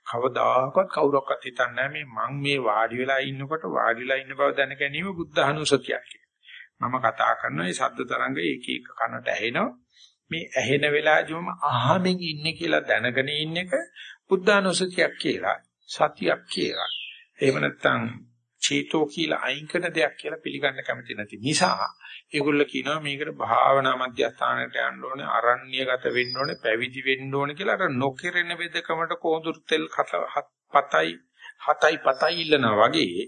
කවදාකවත් කවුරක්වත් හිතන්නේ මේ මං මේ වාඩි වෙලා ඉන්නකොට වාඩි වෙලා ඉන්න බව දැන ගැනීම බුද්ධ අනුසතියක් මම කතා කරන මේ ශබ්ද තරංග එක එක කනට ඇහෙනවා. මේ ඇහෙන වෙලාවෙදිම අහමින් ඉන්නේ කියලා දැනගෙන ඉන්න එක බුද්ධ අනුසතියක් කියලා සතියක් කියලා. එහෙම නැත්නම් චේතෝ කියලා අයින් කරන දෙයක් කියලා පිළිගන්න කැමති නැති නිසා ඒගොල්ලෝ කියනවා මේකට භාවනා මධ්‍යස්ථානයට යන්න ඕනේ අරණ්‍යගත වෙන්න ඕනේ පැවිදි වෙන්න ඕනේ කියලා. අර නොකිරෙන වෙදකමට කොඳුරු තෙල් පතයි හතයි පතයි ඉල්ලනවා වගේ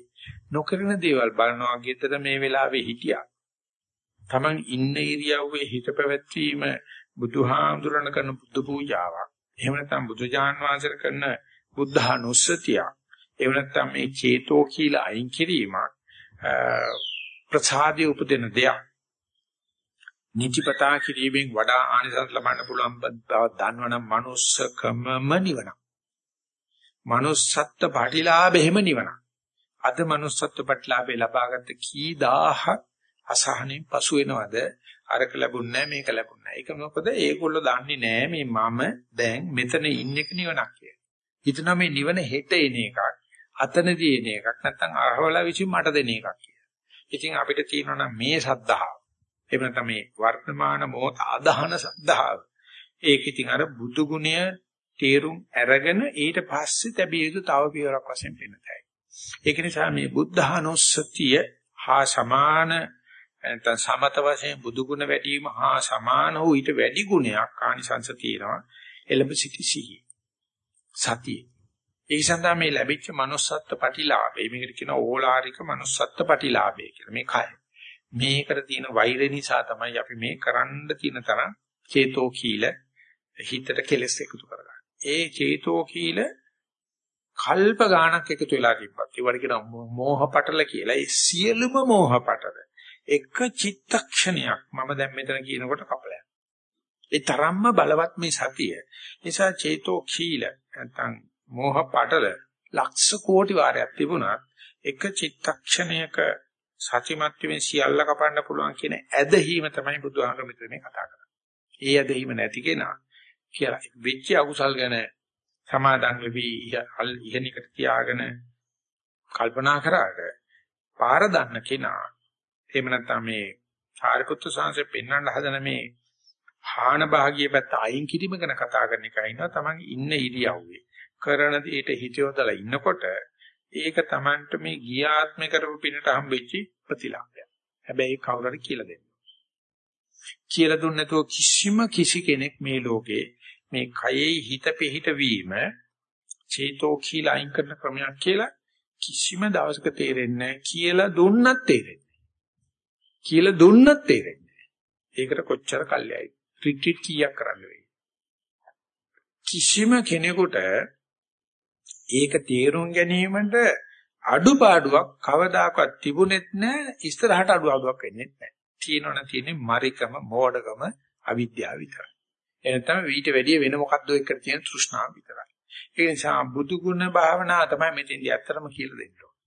නොකිරෙන දේවල් බලනවා ගෙදර මේ වෙලාවේ හිටියා. Taman ඉන්න ඉරියව්වේ හිත පැවැත්වීම බුදුහාමුදුරණ කරන බුදු පූජාවක්. එහෙම නැත්නම් බුදුජාන් වහන්සේ කරන බුද්ධානුස්සතියක් එහෙම නැත්නම් මේ චේතෝ කියලා අයින් කිරීමක් ප්‍රසාදී උපදින දෙයක්. නිතිපතා කිරීමෙන් වඩා ආනිසංස ලබන්න පුළුවන් බව දන්නවනම් manussකමම නිවන. manussත්ත්ව පටිලාභෙම නිවන. අද manussත්ත්ව පටිලාභේ ලබාගත්ත කී දහහක් අසහනෙන් පසු වෙනවද? අරක ලැබුණ නැහැ මේක ලැබුණ නැහැ. ඒක මොකද ඒගොල්ලෝ දන්නේ නැහැ මේ මම දැන් මෙතන ඉන්න එක නිවනක් කියලා. හිතනවා මේ නිවන හෙට එන එකක්. අතනදී එන එකක් නැත්නම් අරහවලා විසින් මට දෙන එකක් කියලා. ඉතින් අපිට තියෙනවා නම් මේ සද්ධාව. එහෙම නැත්නම් මේ වර්තමාන මොහොත අදහන සද්ධාව. ඒක ඉතින් අර බුදු ගුණය තේරුම් අරගෙන ඊට පස්සේ තැබිය යුතු තව පියවරක් වශයෙන් පෙන්නතයි. ඒක නිසා මේ බුද්ධහනුස්සතිය හා සමාන නැත්නම් සමත වශයෙන් බුදු ගුණ වැඩි වීම හා සමාන වූ ඊට වැඩි ගුණයක් ආනිසංස තියෙනවා. එළඹ සිටි සිහිය. සතිය. ඒ සඳහා මේ ලැබිච්ච manussත්ත්ව ප්‍රතිලාභය මේකට කියන ඕලාරික manussත්ත්ව ප්‍රතිලාභය කියලා මේ කය. මේකට තියෙන වෛර නිසා තමයි අපි මේ කරන්න තියෙන තරම් චේතෝ කීල හිතට කෙලස් එකතු කරගන්නේ. ඒ චේතෝ කීල කල්ප ගාණක් එකතු වෙලා තිබ්බත් ඒවට කියන මෝහ පටල කියලා. ඒ සියලුම මෝහ පටල එක චිත්තක්ෂණයක් මම දැන් මෙතන කියනකොට කපලයක්. ඒ තරම්ම බලවත් මේ සතිය. නිසා චේතෝ කීල නැත්නම් මෝහ පටල ලක්ෂ කෝටි වාරයක් තිබුණත් එක චිත්තක්ෂණයක සතිමත් වීම සියල්ල කපන්න පුළුවන් කියන ඇදහිීම තමයි බුදුහාමර මෙතන මේ කතා කරන්නේ. ඒ ඇදහිීම නැති කෙනා කියලා වෙච්ච අකුසල් ගැන සමාදන් වෙවි ඉහෙනිකට තියාගෙන කල්පනා කරාට පාර දන්න කෙනා එහෙම නැත්නම් මේ සාරිපුත්‍ර සංසේ පෙන්වන්න හදන මේ හාන භාගිය පැත්ත අයින් කිරීම ගැන කතා කරන එකයි නෝ තමන් ඉන්න ඉරියව්වේ කරන දෙයට හිත යොදලා ඉන්නකොට ඒක Tamanට මේ ගියාත්ම කරපු පිනට හම්බෙච්ච ප්‍රතිලාභය. හැබැයි කවුරු හරි කියලා දෙන්න. කියලා දුන්න නැතුව කිසිම කිසි කෙනෙක් මේ ලෝකේ මේ කයෙහි හිත පිහිට වීම චේතෝ කියලා අයින් කරන ක්‍රමයක් කියලා කිසිම දවසක තේරෙන්නේ කියලා දුන්නත් තේරෙන්නේ කියලා දුන්නත් තේරෙන්නේ ඒකට කොච්චර කල්යයි. රිට්‍රීට් කීයක් කරන්න වෙයි? කිසිම කෙනෙකුට ඒක තේරුම් ගැනීමට අඩුපාඩුවක් කවදාකවත් තිබුණෙත් නැහැ ඉස්සරහට අඩුපාඩුවක් වෙන්නේ නැහැ. තියෙනවනේ තියෙන්නේ මරිකම, මෝඩකම, අවිද්‍යාව විතරයි. එනතම ඊට වැඩිය වෙන මොකද්ද එකට තියෙන තෘෂ්ණාව විතරයි. ඒ නිසා බුදු ගුණ භාවනාව තමයි මෙතෙන්දී ඇත්තටම කියලා දෙන්න ඕනේ.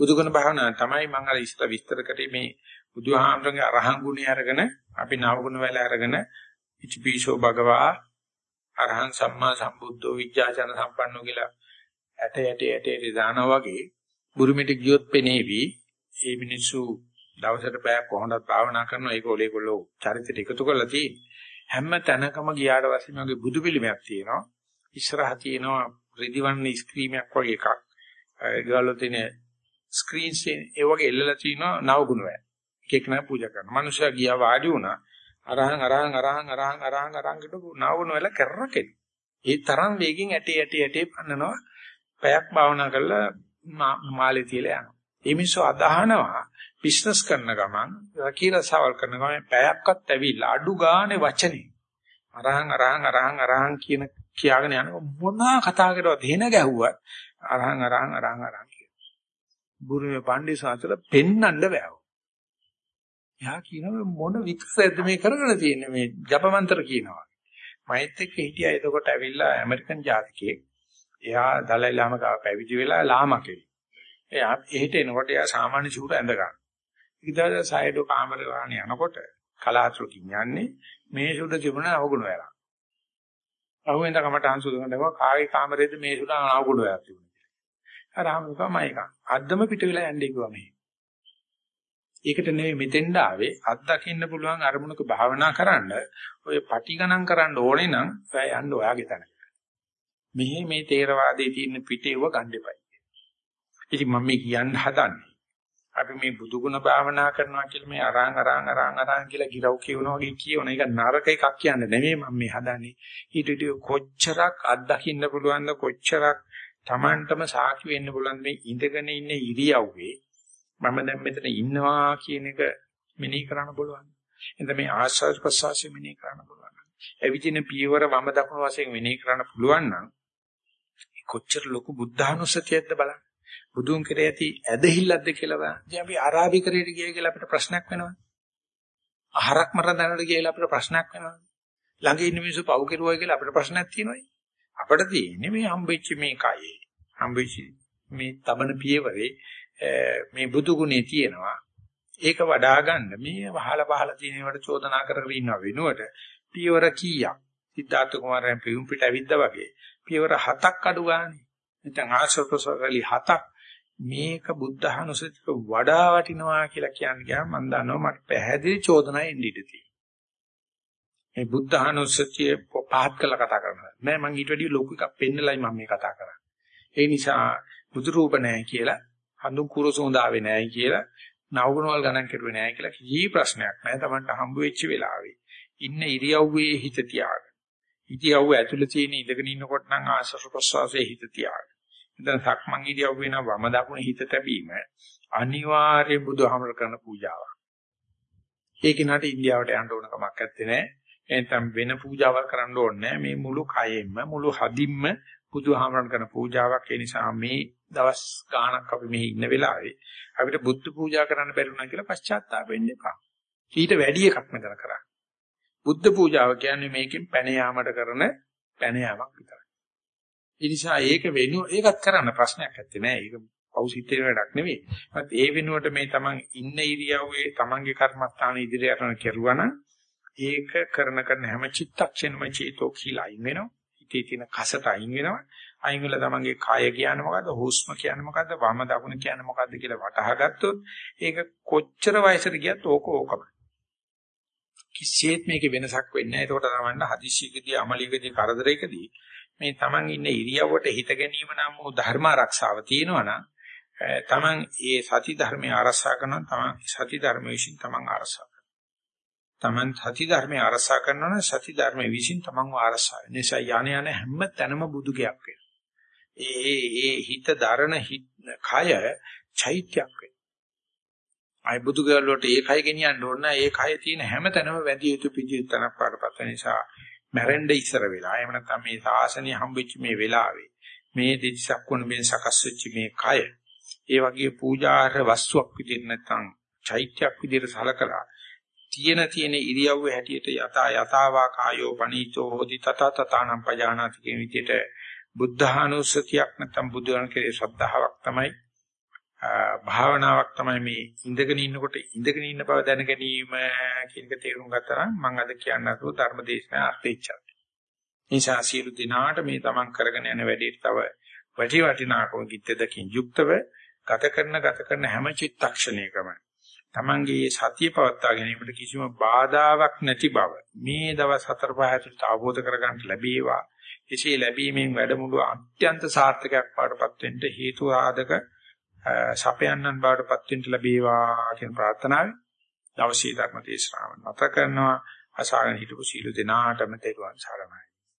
බුදු ගුණ භාවනාව තමයි මම අර ඉස්සර විස්තර කරේ මේ බුදුහාමරගේ අරහන් ගුණය අරගෙන අපි නව ගුණ වල අරගෙන ඉතිපිසෝ භගවා අරහං සම්මා සම්බුද්ධෝ විඥාචන සම්පන්නෝ කියලා ඇට ඇට ඇට ඇට දානවා වගේ බුරුමිට ගියොත් පෙනේවි. ඒ මිනිස්සු දවසට පැයක් කොහොමද භාවනා කරනවා. ඒක ඔලේකොල්ලෝ චරිතයට එකතු කරලා තියෙන්නේ. හැම තැනකම ගියාට පස්සේ මගේ බුදු පිළිමයක් තියෙනවා. ඉස්සරහා තියෙනවා රිදිවන්න ස්ක්‍රීමයක් වගේ එකක්. ඒගොල්ලෝ තියෙන ස්ක්‍රීන්ස් ඒ වගේ එල්ලලා තියෙනවා නවගුණ වේ එක එක නෑ පූජා කරනවා. මනුෂයා ගියා වාඩි වුණා. අරහන් අරහන් අරහන් අරහන් අරහන් අරහන් කියනකොට නාවුන වල කරරකෙන. ඒ තරම් වේගෙන් ඇටි ඇටි ඇටි පන්නනවා. පැයක් භාවනා කරලා මාළේ තියලා යනවා. මේ මිනිස්සු අදහනවා බිස්නස් කරන ගමන් රකීරසවල් කරන ගමන් පැයක්වත් ඇවිල්ලා අඩු ගානේ වචනේ අරහන් අරහන් අරහන් අරහන් කියන කියාගෙන යන මොනවා කතා කරවද එන ගැහුවත් අරහන් අරහන් අරහන් අරහන් කියන. බුරුමේ පණ්ඩිත සාතල පෙන්නන්න බෑව. එයා කියනවා මොන විකාරයක්ද මේ කරගෙන තියෙන්නේ මේ ජපමන්ත්‍ර කියනවා. මෛත් එක්ක හිටියා එතකොට ඇවිල්ලා ඇමරිකන් ජාතිකයෙක්. එයා දලයි ලාම ගාව පැවිදි වෙලා ලාමකෙක්. එයා එහෙට එනකොට එයා සාමාන්‍ය ෂූර ඇඳ ගන්න. ඊදාද සයිඩෝ කාමරේ වාහනේ යනකොට කලාතුරකින් යන්නේ මේ ෂූට තිබුණ අවගුණ වෙලා. අහුවෙන්ද කමට අංශු දෙනවා කාගේ කාමරේද මේ ෂූට අවගුණ වෙලා තිබුණේ. අර ආමකමයික. අද්දම පිට වෙලා යන්නේ කිව්වා මේ. ඒකට නෙවෙයි මෙතෙන්ඩ ආවේ අත්දකින්න පුළුවන් අරමුණක භාවනා කරන්න ඔය පටි ගණන් කරන්න ඕනේ නම් ඔය යන්න ඔයාගේ තැනකට. මෙහි මේ තේරවාදයේ තියෙන පිටේව ගන්න එපයි. ඉතින් මම මේ කියන්න හදන්නේ අපි මේ බුදු ගුණ භාවනා කරනවා කියලා මේ අරන් අරන් අරන් අරන් කියලා ගිරව් කියනවා වගේ කියවන එක නරක එකක් කියන්නේ නෙමෙයි මම මේ හදන්නේ. ඊට ඊට කොච්චරක් අත්දකින්න පුළුවන්ද කොච්චරක් Tamanටම සාකි වෙන්න පුළුවන්ද මේ ඉඳගෙන ඉන්න ඉරියව්වේ මම දැන් මෙතන ඉන්නවා කියන එක මෙනෙහි කරන්න පුළුවන්. එතන මේ ආස්වාද ප්‍රසවාසය මෙනෙහි කරන්න පුළුවන්. එවිදින පියවර වම දකුණු වශයෙන් මෙනෙහි කරන්න පුළුවන් නම් කොච්චර ලොකු බුද්ධානුස්සතියක්ද බලන්න. බුදුන් කෙරේ ඇති ඇදහිල්ලක්ද කියලා බලන්න. ඉතින් අපි අරාබි කරේට ගිය කියලා අපිට ප්‍රශ්නයක් වෙනවා. ආහාරක් මරන දැනට ගියලා අපිට ප්‍රශ්නයක් වෙනවා. ළඟ ඉන්න මිනිස්සු පව් කෙරුවා කියලා අපිට ප්‍රශ්නයක් තියෙනවා. අපිට තියෙන්නේ මේ හම්බෙච්ච මේ කයේ. හම්බෙච්ච මේ තබන පියවරේ මේ බුදු ගුණේ තියෙනවා. ඒක වඩා ගන්න මේ වහලා පහලා තියෙන ඒවට චෝදනා කර කර ඉන්නව වෙනුවට පියවර කීයක් සිද්ධාර්ථ කුමාරයන් පියුම් පිට ඇවිද්දා වගේ පියවර හතක් අඩු ගානේ. නැත්නම් ආශ්‍රපසකලි හතක් මේක බුද්ධහනුසතික වඩා වටිනවා කියලා කියන්නේ ගියාම මම දන්නවා මට පැහැදිලි චෝදනා එන්න ඉඩ තියෙනවා. මේ බුද්ධහනුසතිය පහත් කළා කතා කරනවා. නෑ මම ඊට වැඩිය ලොකු එකක් පෙන්නලයි මම මේ කතා කරන්නේ. ඒ නිසා බුදු රූප නැහැ කියලා හඳුන් කුරසෝඳාවේ නැහැ කියලා නවගුණවල් ගණන් කරුවේ නැහැ කියලා කිසි ප්‍රශ්නයක් නැහැ. Tamanට හම්බ වෙච්ච වෙලාවේ ඉන්න ඉරියව්වේ හිත තියාගන්න. ඉරියව්ව ඇතුළේ තියෙන ඉඳගෙන ඉන්නකොට නම් ආශ්වාස ප්‍රශ්වාසයේ හිත තියාගන්න. එතන සක්මන් ඉරියව්වේ නම් වම දකුණ හිත තැබීම අනිවාර්ය බුදුහමර කරන පූජාවක්. ඒක නට ඉන්දියාවට යන්න ඕන කමක් නැත්තේ නෑ. එතෙන් වෙන පූජාවක් කරන්න ඕනේ නෑ. මේ මුළු කයෙන්ම මුළු හදින්ම බුදුහාමරණ කරන පූජාවක්. ඒ නිසා මේ දවස් ගාණක් අපි මෙහි ඉන්න වෙලාවේ අපිට බුද්ධ පූජා කරන්න බැරි වුණා කියලා පශ්චාත්තාප වෙන්න එපා. ඊට වැඩි එකක් මෙතන කරා. බුද්ධ පූජාව කියන්නේ මේකෙන් පැන යාමට කරන පැන යාමක් විතරයි. ඒ නිසා ඒක වෙනු ඒකත් කරන්න ප්‍රශ්නයක් නැත්තේ නෑ. ඒක පෞසිතේ වැඩක් නෙවෙයි. ඒත් ඒ වෙනුවට මේ තමන් ඉන්න ඉරියව්වේ තමන්ගේ කර්මස්ථාන ඉදිරියට යන කෙරුවා නම් ඒක කරන කරන හැම චිත්තක්ෂණම චේතෝ කියලා අයින් වෙනවා. හිතේ තියෙන කසට අයින් වෙනවා. අයින් වෙලා තමන්ගේ කය කියන්නේ මොකද්ද? හුස්ම කියන්නේ මොකද්ද? වම දකුණ කියන්නේ මොකද්ද කියලා වටහාගත්තොත් ඒක කොච්චර වයසට ගියත් ඕක ඕකමයි. කිසියෙත් මේකේ වෙනසක් වෙන්නේ නැහැ. ඒකට තමන්ට හදිස්සියකදී අමලිකදී කරදරයකදී මේ තමන් ඉන්න ඉරියව්වට හිත ගැනීම නම් වූ ධර්ම ආරක්ෂාව තියෙනවා තමන් ඒ සති ධර්මය ආරක්ෂා කරනවා තමන් සති ධර්ම විශ්ින් තමන් ආරක්ෂා තමන් සති ධර්මය ආරක්ෂා කරනවා සති ධර්ම විශ්ින් තමන්ව ආරක්ෂා වෙනවා. ඒ නිසා යانے යانے හැම තැනම බුදුගයක් වෙනවා. ඒ ඒ හිත දරන කය චෛත්‍යයක් වෙනවා. අය බුදු ගල් වලට ඒ කය ගෙනියන්න ඕන නැහැ. ඒ කය තියෙන හැම තැනම වැඩි යුතු පිළිතුරු තනක් පාඩපත් නිසා මැරෙන්න ඉස්සර වෙලා. එහෙම නැත්නම් මේ සාසනය හම්බෙච්ච මේ වෙලාවේ මේ දෙතිසක් වුණ මේ සකස් වෙච්ච මේ කය ඒ වගේ පූජාර්හ වස්තුවක් විදිහට නැත්නම් චෛත්‍යයක් විදිහට සලකලා තියෙන තියෙන ඉරියව්ව හැටියට යතා යතාවා කායෝ පනීතෝ හෝති තත තතානම් පජානාති කියන විදිහට බුද්ධානුස්සතියක් නැත්නම් බුදුන් කෙරේ ශ්‍රද්ධාවක් තමයි භාවනාවක් තමයි මේ ඉඳගෙන ඉන්නකොට ඉඳගෙන ඉන්න බව දැන ගැනීම කියන එක තේරුම් ගත්තා නම් මම අද කියන්නතු ධර්මදේශනා අර්ථෙච්චා. නිසා සියලු දිනාට මේ තමන් කරගෙන යන වැඩේට තව වැඩි වටිනාකම කිත්තදකින් යුක්තව ගත කරන ගත කරන හැම චිත්තක්ෂණයකම තමන්ගේ සතිය පවත්වා ගැනීමට කිසිම බාධාවක් නැති බව මේ දවස් හතර පහ ඇතුළත අවබෝධ කරගන්න ලැබේවා. එසේ ලැබීමෙන් වැඩමුළු අත්‍යන්ත සාර්ථකයක් පාඩපත් වෙන්න හේතු ආදක සපයන්නන් බාටපත් වෙන්න ලැබේවා කියන ප්‍රාර්ථනාවෙන් දවසේ ධර්ම දේශනාව නැත කරනවා. අසාරණ හිටපු සීල දෙනාටම තෙරුවන් සරණයි.